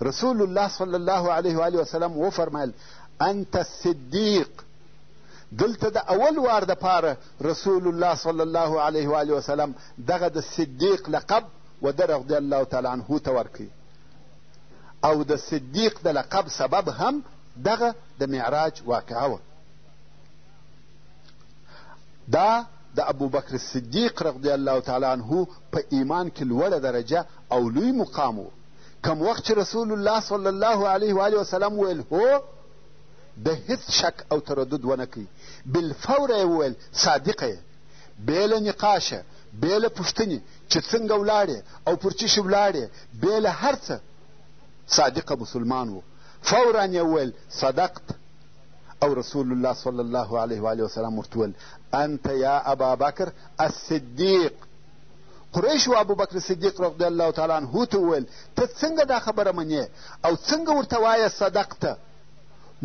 رسول الله صلی الله علیه و وسلم وفرمایل انت الصدیق دلته د اول وار د پاره رسول الله صلی الله علیه و وسلم دغه د صدیق لقب و د رضی الله تعالی عنه ته ورکړي او د صدیق د لقب سبب هم دغه د معراج واقعه وه دا د ابوبکر صدیق رضی الله تعالی عنه په ایمان کې لوړه درجه او لوی مقام و کم وخت چې رسول الله صلی الله علیه و وسلم ویل هو د هیڅ شک او تردد ونه کوي بالفوره یې وویل صادقه یې بې له نقاشه بې له پوښتنې چې څنګه ولاړې او پر چی شي ولاړې بې له هر څه صادقه مسلمان و فورا یې وویل صدقت او رسول الله صلی الله علیه و وسلم ورته وویل انت یا ابا بکر الصدیق قریشو ابوبکر صدیق رضی الله تعالی عنه ته وویل ته څنګه دا خبره منې او څنګه ورته وایې صدقته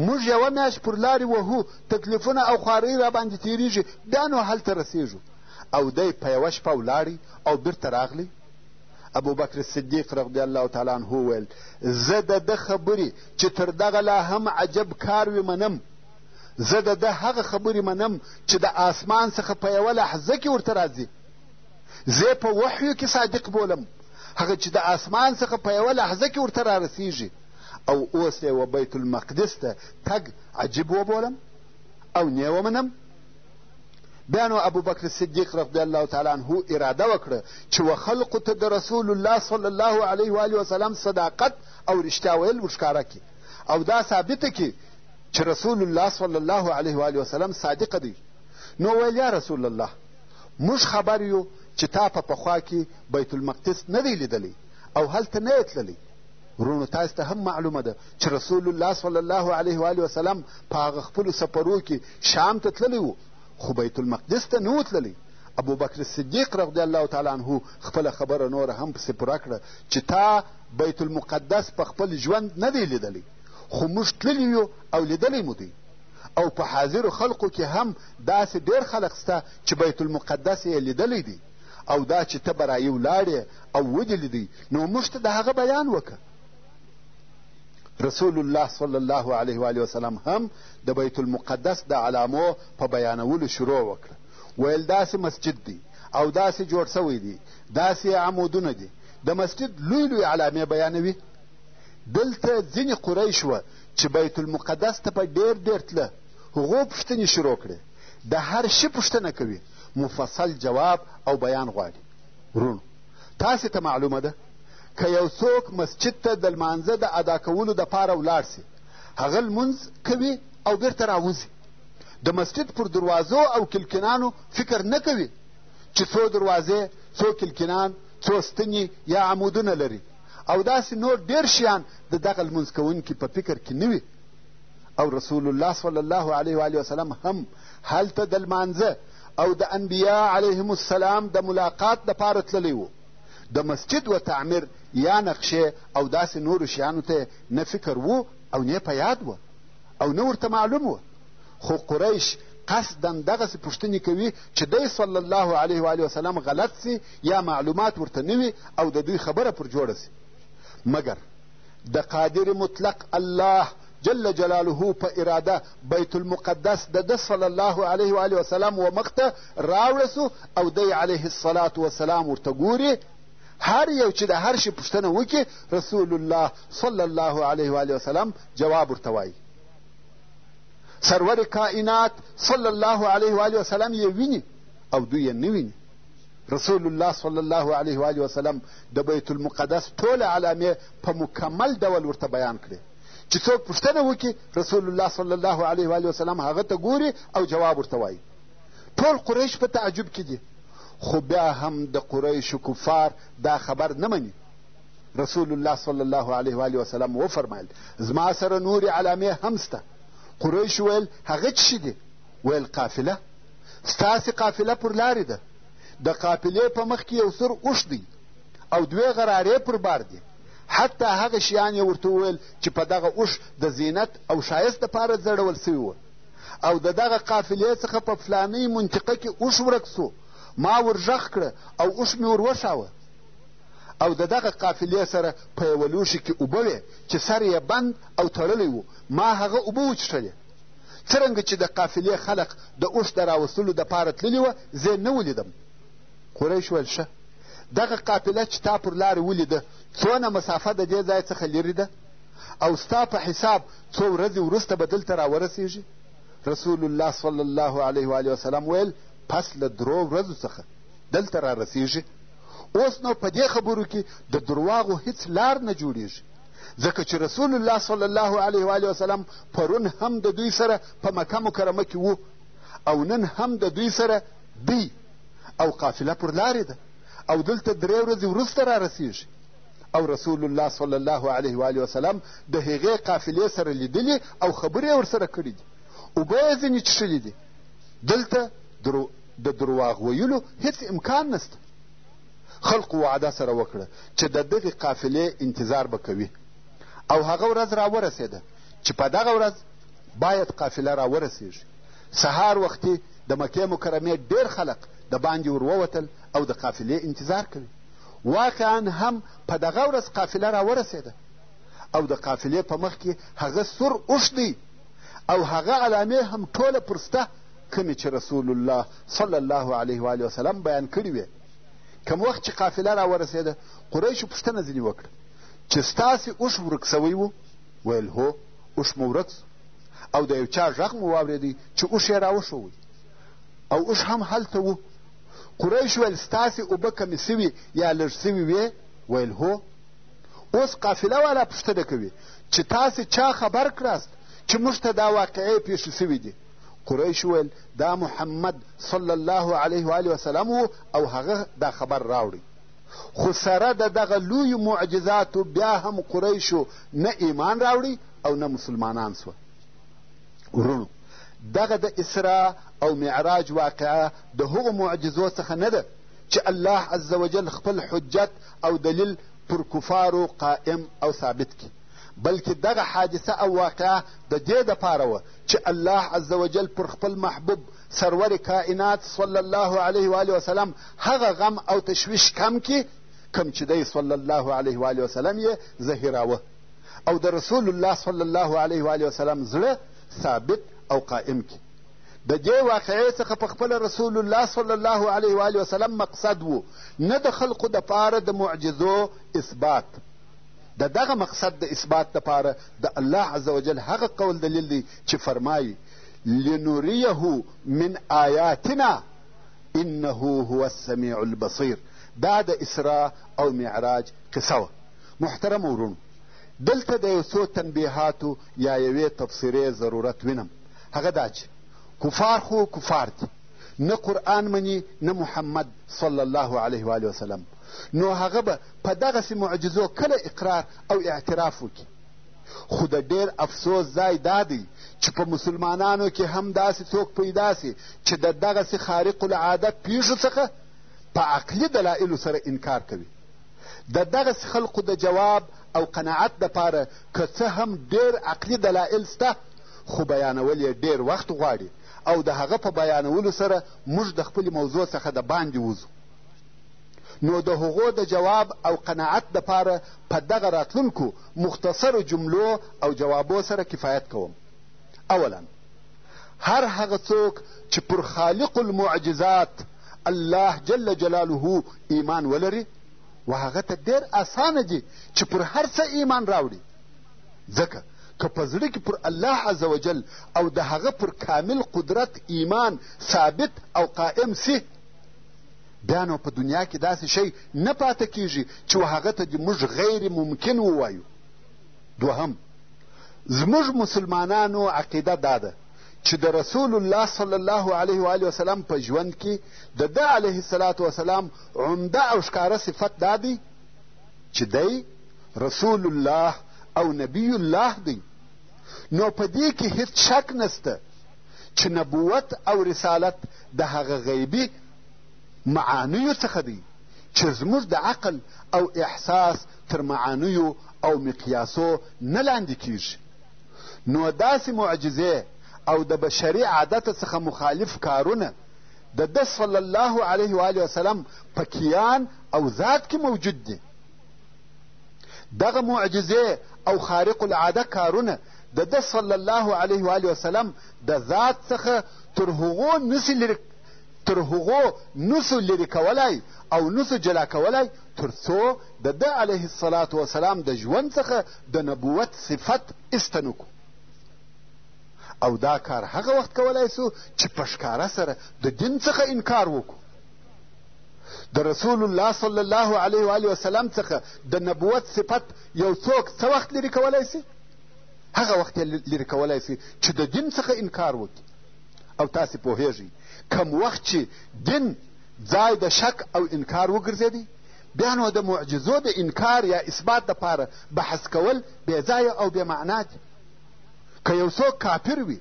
موږ یوه میاشت پر لارې وهو تکلیفونه او خوارۍ راباندې تېرېږي بیا نو هلته رسېږو او دی په یوه شپه ولاړی او بیرته راغلی ابوبکر صدیق رضی الله تعالی عنه وویل زه د ده خبرې چې تر دغه لا هم عجب کار وي منم زه د ده هغه خبرې منم چې د آسمان څخه په یوه لحظه کې ورته راځي زه په وحیو کې صادق بولم هغه چې د آسمان څخه په یوه لحظه کې ورته رارسیږي او اوس یې و بیت المقدس ته تګ عجیب وبولم او نې ومنم بیا نو ابوبکر صدیق رضی الله تعالی عنه اراده وکړه چې و خلقو ته د رسول الله صلی الله علیه و آله وسلم صداقت او رښتیا ویل ورښکاره کړي او دا ثابته کړي چې رسول الله صلی الله علیه و آله وسلم صادق دی نو ویل یا رسول الله موږ خبر یو چې تا په پخوا کې بیت المقدس نه دی لیدلی او هلته نه یې تللی وروڼو تاسو ته هم معلومه ده چې رسول الله صلی الله علیه و وسلم په هغه خپلو سفرو کې شام ته تللی و خو بیت المقدس ته نه و تللی ابوبکر صدیق رضی الله تعالی عنه خپله خبره نوره هم پسې پوره کړه چې تا بیت المقدس په خپل ژوند نه دی لیدلی خو موږ تللي یو او لیدلی مو دی او په حاضرو خلقو کې هم داسې ډېر خلق سته چې بیت المقدس یې لیدلی دی او دا چې ته برایي ولاړې او ودې لیدی نو موږ ته د هغه بیان وکړه رسول الله صلی الله علیه وآله وسلم هم د بیت المقدس د علامو په بیانولو شروع وکړه ویل داسې مسجد دی او داسې جوړ سوی دی داسې عمودونه دي د مسجد لوی لوی علامې بیانوي دلته ځینې قریش وه چې بیت المقدس ته په ډېر ډېر تله هغو پوښتنې شروع کړې د هر شي پوښتنه کوي مفصل جواب او بیان غواړي وروڼو تاسې ته معلومه ده که یو څوک مسجد ته د لمانځه د ادا کولو دپاره ولاړ سي هغه لمونځ کوي او بیرته راوځي د مسجد پر دروازو او کلکینانو فکر نه کوي چې څو دروازې څو کلکینان څو ستنې یا عمودونه لري او داسې نور ډېر شیان د دغه لمونځ کوونکي په فکر کې نه وي او رسول الله صلی الله علیه و وسلم هم هلته د لمانځه او د انبیا علیهم السلام د ملاقات دپاره تللی و د مسجد و تعمیر یا نقشې او داسې نورو شیانو ته نه فکر و او نه په یاد و او نه ورته معلوم و خو قریش قصدا دغسې پوښتنې کوي چې دی صلی الله علیه و وسلم غلط سي یا معلومات ورته نه وي او د دوی خبره پر جوړه سي مګر د قادر مطلق الله جل جلاله په اراده بیت المقدس د ده صلی الله علیه و آله وسلم و مخ ته راوړه سو او دی علیه الصلاة وسلام ورته ګوري هر یو چې د هر شي پوښتنه وکړي رسول الله صلی الله علیه و آله وسلم جواب ورته وایي سرور کائنات صلی الله علیه و آله وسلم یې ویني او دوی یې نه ویني رسول الله صلی الله علیه و آله وسلم د بیت المقدس ټوله علامې په مکمل ډول ورته بیان کړې چې څوک پوښتنه وکړي رسول الله صلی الله علیه و وسلم هغه ته ګوري او جواب ورته وایي ټول قریش په تعجب کې دي خو بیا هم د قریشو کفار دا خبر نه مني رسول الله صلی الله علیه و وسلم وفرمایل زما سره نورې علامې هم سته قریش ویل هغه څه دي ویل قافله ستاسې قافله پر لارې ده د قافلې په مخ کې یو سور اوښ دی او دوې غرارې پر بار دي حتی هغه شیان یې ورته وویل چې په دغه اوښ د زینت او ښایست دپاره ځړول سوي وه او د دغه قافلې څخه په فلانۍ منطقه کې اوښ ورک سو ما ورږغ کړه او اوښ مې ور وښاوه او د دغه قافلې سره په یوه لوښي کې اوبه وې چې سر یې بند او تړلی و ما هغه اوبه وڅښلې څرنګه چې د قافلې خلق د اوښ د راوستلو دپاره تللي وه زه نه ولیدم قریش ویل ښه دغه قافله چې تا پر لارې ولیده څونه مسافه د دې ځای څخه لیرې ده او ستا په حساب څو ورځې وروسته به دلته راورسېږي رسول الله صلی الله علیه و وسلم ویل پس له درو ورځو څخه دلته را رسېږي اوس نو په دې خبرو کې د درواغو هیڅ لار نه جوړیږي ځکه چې رسول الله صلی الله علیه و وسلم پرون هم د دوی سره په مکه مکرمه کې وو او نن هم د دوی سره دی او قافله پر لارې ده او دلته درې ورځې وروسته را رسېږي او رسول الله صلی الله علیه و وسلم د هغې قافلې سره لیدلي او خبرې یې ورسره کړي دي اوبه یې ځینې څښلي دي دلته درو د درواغ ویلو هیڅ امکان نسته خلقو وعده سره وکړه چې د دغې قافلې انتظار به کوي او هغه ورځ راورسېده چې په دغه ورځ باید قافله راورسېږي سهار وختي د مکې مکرمې ډېر خلک د باندې ور ووتل او د قافلې انتظار کوي واقعا هم په دغه ورځ قافله راورسېده او د قافلې په مخ کې هغه سور اوښ دی او هغه علامې هم ټوله پر سته کومې چې رسول الله صلی الله علیه و علیه وسلم بیان کړي وې کم وخت چې قافله راورسېده قریشو پوښتنه ځینې وکړه چې ستاسې اوښ ورک سوی و ویل هو اوښ مو ورک او د یو چا غږ مو واورېدی چې اوښ یې راوښوئ او اوښ هم هلته و قریش ویل ستاسې اوبه کمې سوي یا لږ سوي وې ویل هو اوس قافله والا پوښتنه کوي چې تاسې چا خبر کړاست چې موږ ته دا واقعې پېښې سوي دي قریش ویل دا محمد صلی الله علیه و وسلم و او هغه دا خبر راوړئ خو سره د دغه لویو معجزاتو بیا هم قریشو نه ایمان راوړی او نه مسلمانان سوه ورونو دغه د اسراء او معراج واقعه د هغو معجزو څخه نه ده چې الله عز وجل خپل حجت او دلیل پر کفارو قائم او ثابت کړي بلکې دغه حادثه او واقعه د دې دپاره وه چې الله عز وجل پر خپل محبوب سرور کائنات صلی الله علیه و آله وسلم هغه غم او تشویش کم کړي کوم چې دی صلی الله علیه و آله وسلم یې زهیراوه او د رسول الله صلی الله علیه و آله وسلم زړه ثابت او قائم کړي د دې واقعې څخه په خپله رسول الله صلی الله علیه و آله وسلم مقصد و نه د خلقو دپاره د معجزو اثبات د دغه مقصد د اثبات لپاره د الله عز وجل هغه قول دلیل دی چې فرمایي لنريه من آیاتنا انه هو السمیع البصیر دا د اسرا او معراج قصه وه محترم ورونو دلته د یو څو تنبیهاتو یا یوې تبصرې ضرورت وینم هغه دا چې کفار خو کفار دي نه قرآن مني نه محمد صلی الله علیه و وسلم نو هغه به په دغسې معجزو کله اقرار او اعتراف وکړي خو د ډېر افسوس ځای دا دی چې په مسلمانانو کې هم داسې څوک پیدا سي چې د دغسې خارق العاده پیښو څخه په عقلي دلایلو سره انکار کوي د دغسې خلقو د جواب او قناعت دپاره که څه هم ډېر عقلي دلایل سته خو بیانول یې ډېر وخت غواړي او د هغه په بیانولو سره موږ د خپلې موضوع څخه د باندې وځو نو د هغو د جواب او قناعت دپاره په دغه راتلونکو مختصرو جملو او جوابو سره کفایت کوم اولا هر هغه څوک چې پر خالق المعجزات الله جل جلاله ایمان ولري و هغه ته ډېر اسانه دي چې پر هر څه ایمان راوړي ځکه که په زړه کې پر الله عز وجل او د هغه پر کامل قدرت ایمان ثابت او قائم سي بیا نو په دنیا کې داسې شی نه پاته کیږي چې و هغه ته دې موږ غیر ممکن ووایو دوهم زموږ مسلمانانو عقیده دا ده چې د رسول الله صلی الله علیه و آله وسلم په ژوند کې د ده علیه الصلاة وسلام عمده او ښکاره صفت دا دی چې دی رسول الله او نبی الله دی نو په دې کې هیڅ شک نسته چې نبوت او رسالت د هغه غیبي معانیو څخه دی چې زموږ د عقل او احساس تر معانیو او مقیاسو نه لاندې کیږي نو داسې معجزې او د بشري عادت څخه مخالف کارونه د ده صلی الله علیه و آله وسلم په کیان او ذات کې موجود دي دغه معجزې او خارق العاده کارونه د ده صلی الله علیه و آله وسلم د ذات څخه تر هغو نسي تر هغو نسو لري کولای او نسو جلا کولای تر څو د ده عليه الصلاة والسلام د ژوند څخه د نبوت صفت ايسته نه کړو او دا کار هغه وخت کولای سو چې په ښکاره سره د دین څخه انکار وکړو د رسول الله صلی الله علیه و وسلم څخه د نبوت صفت یو څوک څه وخت لرې کولای سي هغه وخت یې لرې کولای سي چې د دین څخه انکار وکړي او تاسې پوهېږئ کم وخت چې دین ځای د شک او انکار وګرځېدی بیا نو د معجزو د انکار یا اثبات دپاره بحث کول بې ځایه او بې معنا دي که یو څوک کافر وي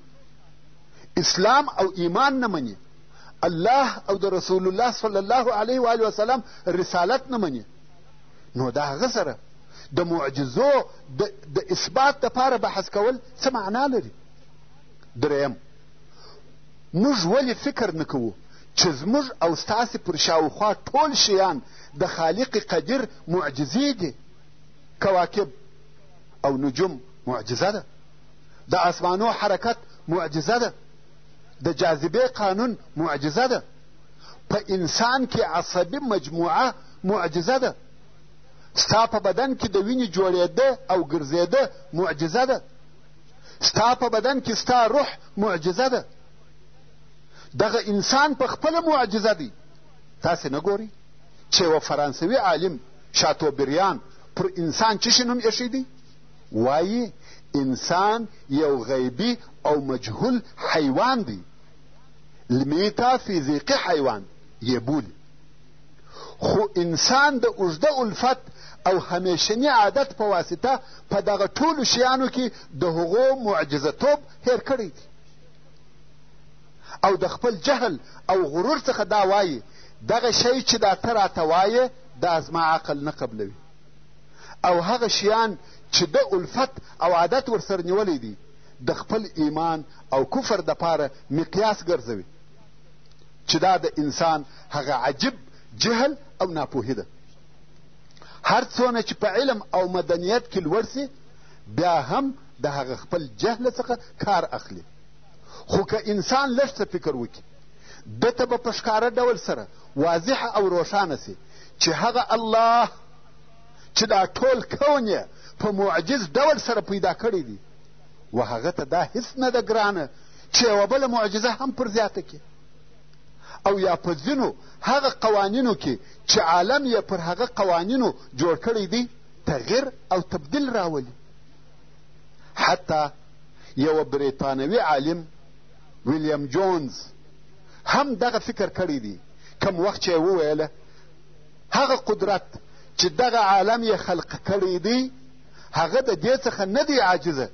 اسلام او ایمان نه مني الله او د رسول الله صلی الله علیه و آله وسلم رسالت نه مني نو د هغه سره د معجزو د اثبات دپاره بحث کول څه معنا لري درېیم، موږ ولې فکر نه کوو چې زموږ او ستاسې پر شاوخوا ټول شیان د خالق قدیر معجزې دي؟ کواکب او نجوم معجزه ده، د آسمانو حرکت معجزه ده، د جاذبې قانون معجزه ده، په انسان کې عصبي مجموعه معجزه ده، ستا په بدن کې د وینې جوړېده او ګرځېده معجزه ده، ستا په بدن کې ستا روح معجزه ده دغه انسان په خپله معجزه دی تاسې نه ګورئ چې یوه فرانسوي عالم شاتوبریان پر انسان چه شي نوم ایښی دی وایي انسان یو غیبي او مجهول حیوان دی لمیتا فیزیقي حیوان یې بولي خو انسان د اوږده الفت او همیشني عادت په واسطه په دغه ټولو شیانو کې د هغو معجزه توب هیر کړی دی او د خپل جهل او غرور څخه دا وایي دغه شی چې دا ته راته وایې دا زما عقل نه قبلوي او هغه شیان چې د الفت او عادت ورسره نیولی دی د خپل ایمان او کفر دپاره مقیاس ګرځوي چې دا د انسان هغه عجیب جهل او ناپوهي ده هر څونه چې په علم او مدنیت کې لوړ سي بیا هم د هغه خپل جهل څخه کار اخلي خو که انسان لږ څه فکر وکړي ده ته به په ښکاره ډول سره واضح او روښانه سي چې هغه الله چې دا ټول کون یې په معجز ډول سره پیدا کړی دی و هغه ته دا هیڅ نه ده ګرانه چې یوه بله معجزه هم پر زیاته کړي او یا په ځینو هغه قوانینو کې چې عالم یې پر هغه قوانینو جوړ کړی دی تغیر او تبدیل راولي حتی یوه بریتانوي عالم ویلیام جونز هم دغه فکر کړی دی کم وخت چې یې وویله هغه قدرت چې دغه عالم یې خلق کړی دی هغه د دې څخه نه دی عاجزه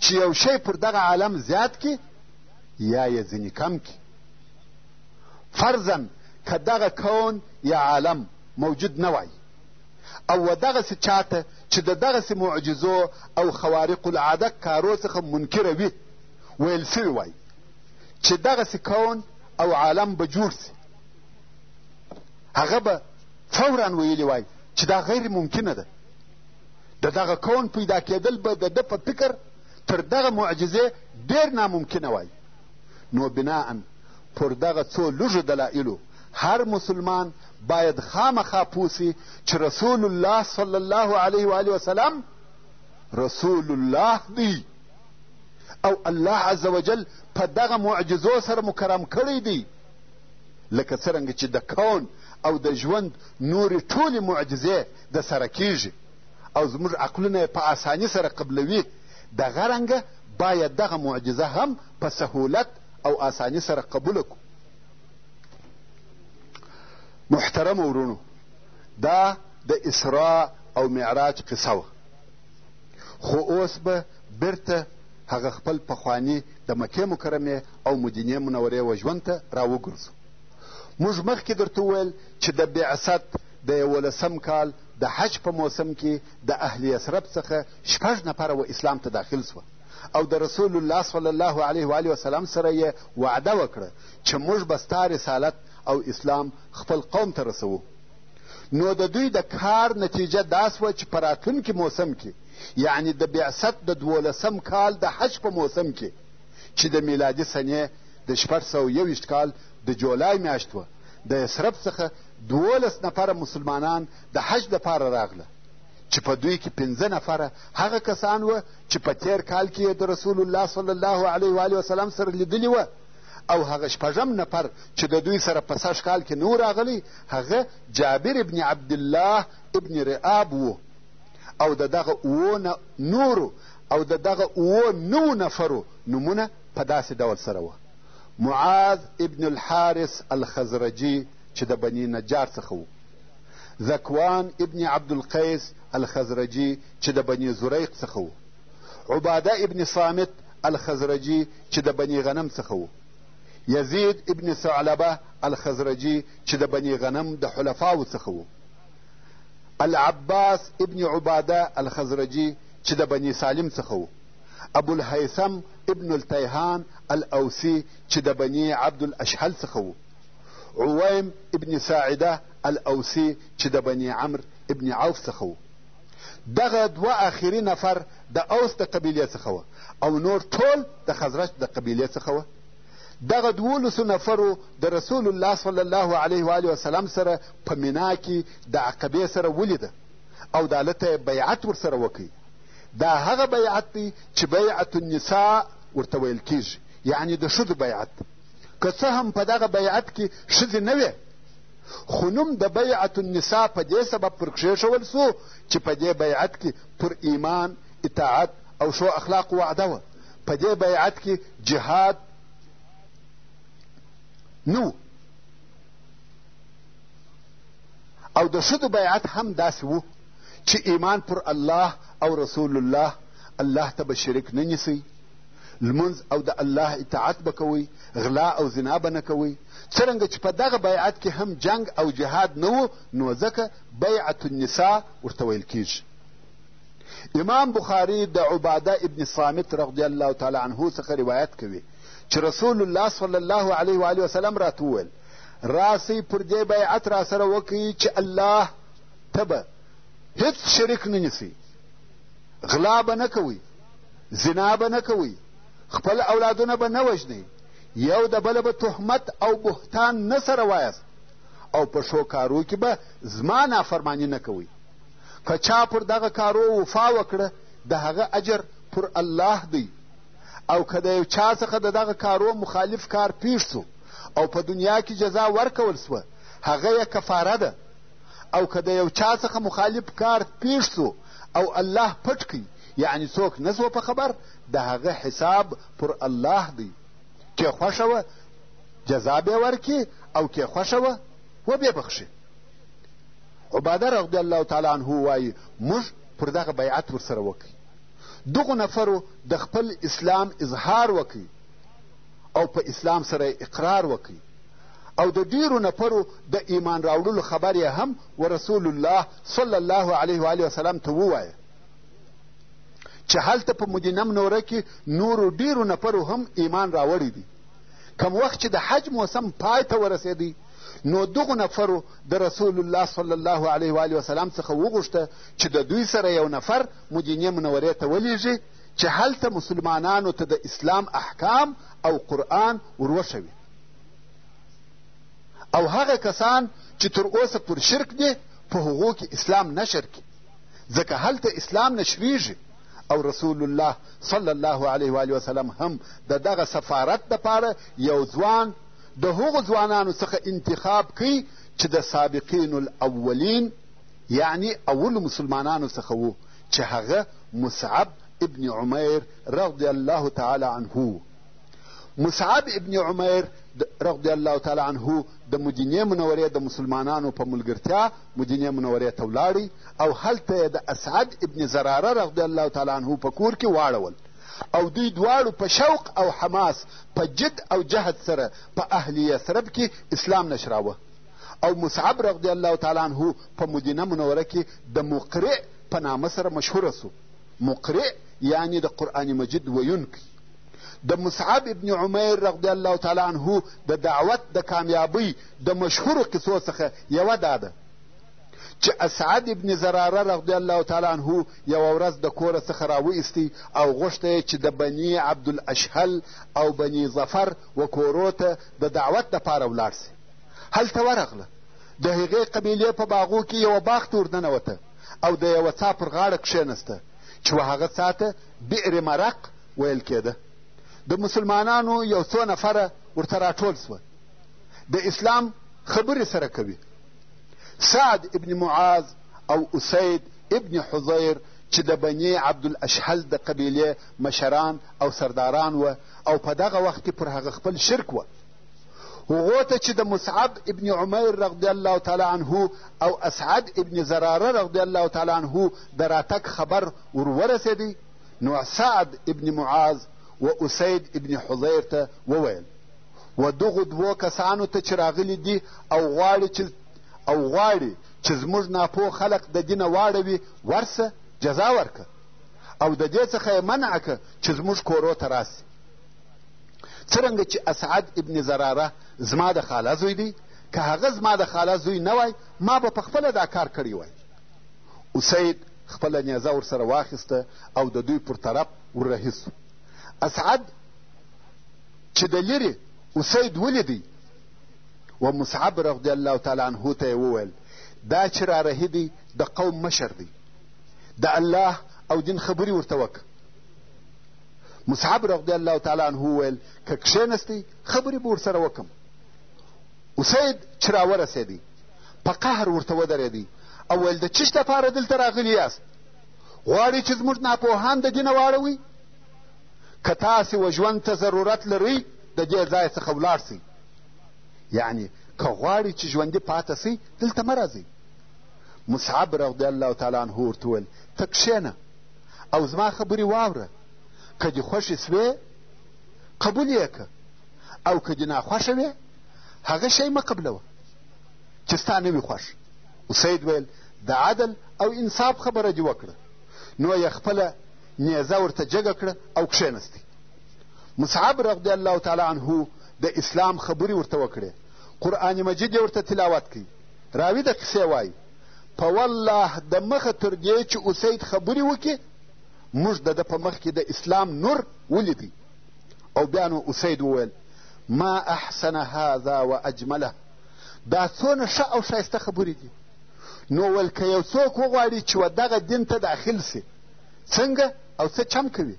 چې یو شی پر دغه عالم زیات کړي یا یې ځینې کم کړي فرضاً که دغه کون یا عالم موجود نه وای او و دغسې چاته چې د دغسې معجزو او خوارق العاده کارو څخه منکره وي ویل سوي وای چې دغسې کون او عالم به جوړ سي هغه به فورا ویلي وای چې دا غیر ممکنه ده د دغه کون پیدا کېدل به د ده په فکر تر دغه معجزې ډېر ناممکنه وای نو بناء پر دغه څو لږو دلایلو هر مسلمان باید خامخا پوه سي چې رسول الله صلی الله علیه و علیه وسلم رسول الله دی او الله عز وجل په دغه معجزو سره مکرم کړی دی لکه څرنګه چې د کون او د ژوند نورې ټولې معجزې د سره کېږي او زموږ عقلونه یې په اساني سره قبلوي دغه رنګه باید دغه معجزه هم په سهولت او اساني سره قبوله کړو محترمو وروڼو دا د اسراء او معراج قصه وه خو اوس به بېرته هغه خپل پخواني د مکې مکرمې او مدینې منورې و ژوند ته راوګرځو موږ مخکې درته وویل چې د بعثت د یولسم کال د حج په موسم کې د اهل یثرب څخه شپږ نفره و اسلام ته داخل سوه او د رسول الله صلی الله علیه و وسلم سره یې وعده وکړه چې موږ به ستا رسالت او اسلام خپل قوم ته رسوو نو د دوی د کار نتیجه دا سوه چې په راتلونکي موسم کې یعنې د بعثت د دولسم کال د حج په موسم کې چې د میلادي سنې د شپږ سوه یوویشت کال د جولای میاشت وه د یسرب څخه دولس نفره مسلمانان د حج لپاره راغله چې په دوی کې پنځه نفره هغه کسان وه چې په تېر کال کې یې د رسول الله صلی الله علیه و وسلم سره لیدلي وه او هغه شپږم نفر چې د دوی سره په سږ کال کې نه راغلی هغه جابر ابن عبدالله ابن رئاب و او د دغه اوو نورو او د دغه اوو نوو نفرو نومونه په داسې ډول سره وه معاذ ابن الحارث الخزرجي چې د بني نجار څخه و ذکوان ابن عبدالقیس الخزرجي چې د بني زریق څخه و عباده ابن صامت الخزرجي چې د بني غنم څخه و یزید ابن ثعلبه الخزرجي چې د بني غنم د حلفاو څخه و، العباس ابن عباده الخزرجي چې د بني سالم څخه و، ابوالهیثم ابن التیهان الاوسي چې د بني عبدالاشهل څخه و، عویم ابن ساعده الاوسي چې د بني عمرو ابن عوف څخه و. دغه دوه اخري نفر د اوس د قبیلې څخه وه او نور ټول د خزرج د قبیلې څخه وه دغه دولسو نفرو د رسول الله صلی الله علیه و علیه وسلم سره په مینا کې د عقبې سره ولیده او د هلته یې بیعت ورسره وکړي دا هغه بیعت دی چې بیعت النساء ورته ویل کیږي یعنې د ښځو بیعت که څه هم په دغه بیعت کې ښځې نه وې خو نوم د بیعت النساء په دې سبب پر کښېښول شو چې په دې بیعت کې پر ایمان، اطاعت او ښو اخلاقو وعده وه. په دې بیعت کې جهاد نه و او د ښځو بیعت هم داسې و چې ایمان پر الله او رسول الله الله ته به شریک نه نیسئ لمونځ او د الله اطاعت به کوئ غلا او زنا به نه کوئ څرنګه چې په دغه بیعت کې هم جنګ او جهاد نه و نو ځکه بیعت النساء ورته ویل کیږي امام بخاری د عباده ابن صامت رضی الله تعالی عنه څخه روایت کوي چې رسول الله صلی الله علیه و وسلم راته وویل راسئ پر دې بیعت راسره وکړئ چې الله ته به هېڅ شریک نه نیسئ غلا به نه کوئ زنا به نه کوئ خپل اولادونه به نه وژنئ یو د بله به تهمت او بهتان نه سره وایاست او په ښو کارو کې به زما نافرماني نه کوئ که چا پر دغه کارو وفا وکړه د هغه اجر پر الله دی او که د یو چا څخه د دغه کارو مخالف کار پیښ سو او په دنیا کې جزا ورکول سوه هغه یې کفاره ده او که د یو چا څخه مخالف کار پیښ سو او الله پټ کوي یعنی څوک نه سو په خبر د هغه حساب پر الله دی که خوښه وه جزا به ورکړي او که خوښه وه وبې بخښي عباده رضی الله تعالی عنه وایي موږ پر دغه بیعت ورسره وکړي دغو نفرو د خپل اسلام اظهار وکړي او په اسلام سره اقرار وکړي او د ډیرو نفرو د ایمان راوړلو خبر یې هم و رسول الله صلی الله علیه و وسلم ته ووایه چې هلته په مدینه منوره کې نورو ډېرو نفرو هم ایمان راوړی دی کم وخت چې د حج موسم پای ته ورسېدی نو دغو نفرو د رسول الله صلی الله علیه و وسلم څخه وغوښته چې د دوی سره یو نفر مدینې منورې ته ولیږي چې هلته مسلمانانو ته د اسلام احکام او قرآن وروښوي او هغه کسان چې تر اوسه پر شرک دي په هغو کې اسلام نشر کړي ځکه هلته اسلام نشریږي او رسول الله صلی الله علیه و وسلم هم د دغه سفارت دپاره یو ځوان د هغو ځوانانو څخه انتخاب کوي چې د سابقین الاولین یعنی اولو مسلمانانو څخه وو چې هغه مصعب ابن عمیر رضی الله تعالی عنه مصعب ابن عمیر رضی الله تعالی عنه د مدینې منورې د مسلمانانو په ملګرتیا مدینې منورې ته ولاړی او هلته یې د اسعد ابن زراره رضی الله تعالی عنه په کور کې واړول او دوی دواړو په شوق او حماس په جد او جهد سره په اهل یثرب کې اسلام نشراوه او مصعب رضی الله تعالی عنه په مدینه منوره کې د مقرع په نامه سره مشهوره سو مقرع یعنی د قرآن مجید ویونکی د مصعب ابن عمیر رضی الله تعالی عنه د دعوت د کامیابۍ د مشهورو قصو څخه یوه دا ده چې اسعد ابن زراره رضی الله تعالی عنه یوه ورځ د کوره څخه راوایستی او غوښته یې چې د بني عبدالاشهل او بني ظفر و کورو ته د دعوت دپاره ولاړ سي هلته ورغله د هغې قبیلې په باغو کې یوه باغ ته ورننوته او د یوه څا پر غاړه کښېنسته چې و هغه څا ته بئر مرق ویل کېده د مسلمانانو یو څو نفره ورته راټول سوه د اسلام خبرې سره کوي سعد ابن معاذ او اسید ابن حضیر چې د بني عبدالاشهل د قبیلې مشران او سرداران وه او په دغه وخت کې پر هغه خپل شرک وه هغو ته چې د مصعب ابن عمیر رضی الله تعالی عنه او اسعد ابن زراره رضی الله تعالی عنه د راتګ خبر ور ورسېدی نو سعد ابن معاذ و اسید ابن حضیر ته وویل و دغو دوو کسانو ته چې راغلي دي او غواړي چې او غواړي چې زموږ ناپوه خلق د دینه واړوي ورسه جزا ورکه او د دې څخه یې منع که چې زموږ کورو ته راسي څرنګه چې اسعد ابن زراره زما د خاله زوی دی که هغه زما د خاله زوی نه وای ما به په خپله دا کار کړی وای اسید خپله نیزه ورسره واخیسته او د دوی پر طرف ورهیسو اسعد چې د لرې اسید ولیدی و مصعب رضی الله تعالی عنه ته یې وویل دا چې را رهي دی د قوم مشر دی د الله او دین خبرې ورته وکړه مصعب رضی الله تعالی عنه وویل که کښېنستی خبرې به ورسره وکړم اسید چې راورسېدی په قهر ورته ودرېدی او ویل د چش دپاره دلته راغلي یاست غواړئ چې زموږ ناپوهان د دینه واړوئ که تاسې و ژوند ته ضرورت لرئ د دې ځای څخه ولاړ سئ یعنې که غواړئ چې ژوندي پاته سئ دلته مه راځئ مصعب رضی الله تعالی عنه ورته وویل ته کښېنه او زما خبرې واوره که دې خوښې سوې قبول یې که او که دې ناخوښه وې هغه شی مه قبلوه چې ستا نه وي خوښ اسید ویل د عدل او انصاف خبره دې وکړه نو یې خپله نیزه ورته جګه کړه او کښېنستی مصعب رضی الله تعالی عنه د اسلام خبرې ورته وکړې قرآن مجید یې ورته تلاوت کوي راوي د قصې وایي په والله د مخه تر دې چې اسید خبرې وکړي موږ د ده په مخ کې د اسلام نور ولیدی او بیا نو اسید وویل ما احسن هذا و اجمله دا څونه ښه او ښایسته خبرې دي نو ول که یو څوک وغواړي چې و دغه دین ته داخل سي څنګه او څه چم کوي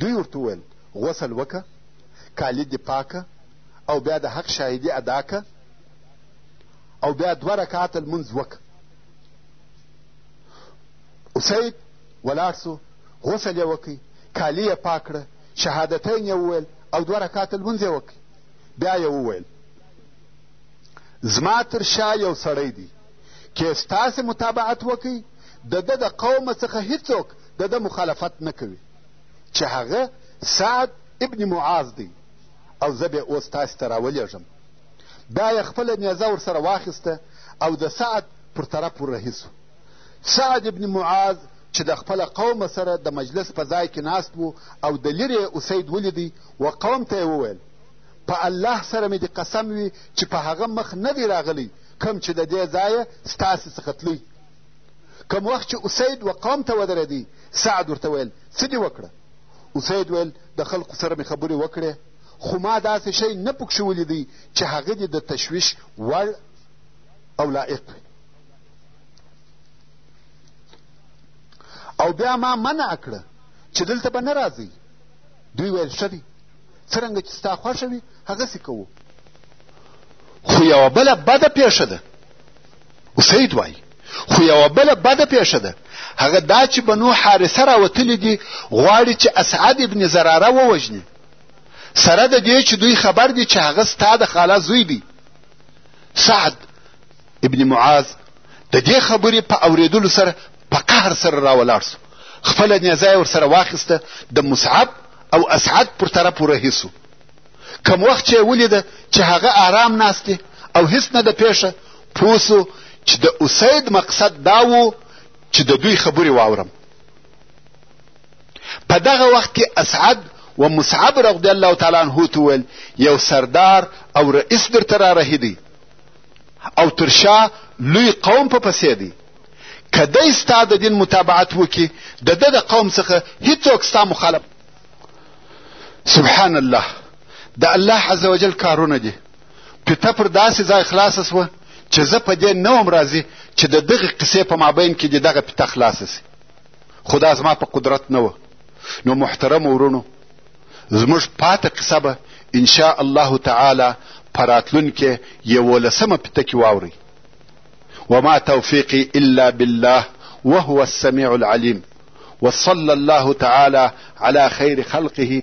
دوی ورته وویل غسل وکه کالي دې پاکه او بیا د حق شاهدي ادا که او بیا دوه رکعته لمونځ وکه اسید ولاړ سو غسل یې وکړي کالي یې پاک کړه شهادتین یې وویل او دوه رکعته لمونځ یې وکړي بیا یې وویل زما تر شا یو سړی دی که ستاسې متابعت وکړي د ده د قومه څخه هیڅوک د ده مخالفت نه کوي چې هغه سعد ابن معاذ دی او زه به اوس تاسې ته راولېږم دا یې خپله نیزه ورسره واخیسته او د سعد پر طرف ورهي سو سعد ابن معاذ چې د خپله قومه سره د مجلس په ځای کې ناست و او د لرې اسید ولیدی و قوم ته یې وویل په الله سره مې دې قسم وي چې په هغه مخ نه دی راغلی کوم چې د دې ځایه ستاسې څخه تلئ کوم وخت چې اسید و قوم ته ودرېدی سعد ورته ویل څه دې وکړه اسید ویل د خلکو سره مې خبرې وکړې خو ما داسې شی نه پکښې ولیدی چې هغه دې د تشویش وړ او لایق وي او بیا ما منع کړه چې دلته به نه راځئ دوی ویل ښه دی څرنګه چې ستا خوښه وي هغسې کوو خو یوه بله بده پېښه ده اسید وایي خو یوه بله بده پېښه ده هغه دا چې بنو حارثه راوتلي دي غواړي چې اسعد ابن زراره ووژني سره د دې چې دوی خبر دي چې هغه ستا د خاله زوی دی سعد ابن معاذ د دې خبرې په اورېدلو سره په قهر سره راولاړ سو خپله نیزه یې ورسره واخیسته د مصعب او اسعد پر طرف ورهي سو کم وخت چې ولیده چې هغه آرام ناست دی او هیڅ نه ده پیښه پوه سو چې د اسید مقصد دا و چې د دوی خبرې واورم په دغه وخت کې اسعد و مصعب رضی الله تعالی عنه ته وویل یو سردار او رئیس درته را رهیدی او تر شا لوی قوم په پسې دی که دی ستا د دین متابعت وکړي د ده د قوم څخه هیڅوک ستا مخالف سبحان الله د الله عز وجل کارونه دي پته پر داسې ځای خلاصه سوه چې زه په دې نه وم راضي چې د دغې قصې په مابین کې دې دغه پته خلاصه سي خو دا زما په قدرت نه وه نو محترم ورونو زموږ پاته قصه به انشاء الله تعالی په راتلونکې یولسمه پته کې واورئ وما توفيقي الا بالله وهو السميع العليم وصلى الله تعالى على خير خلقه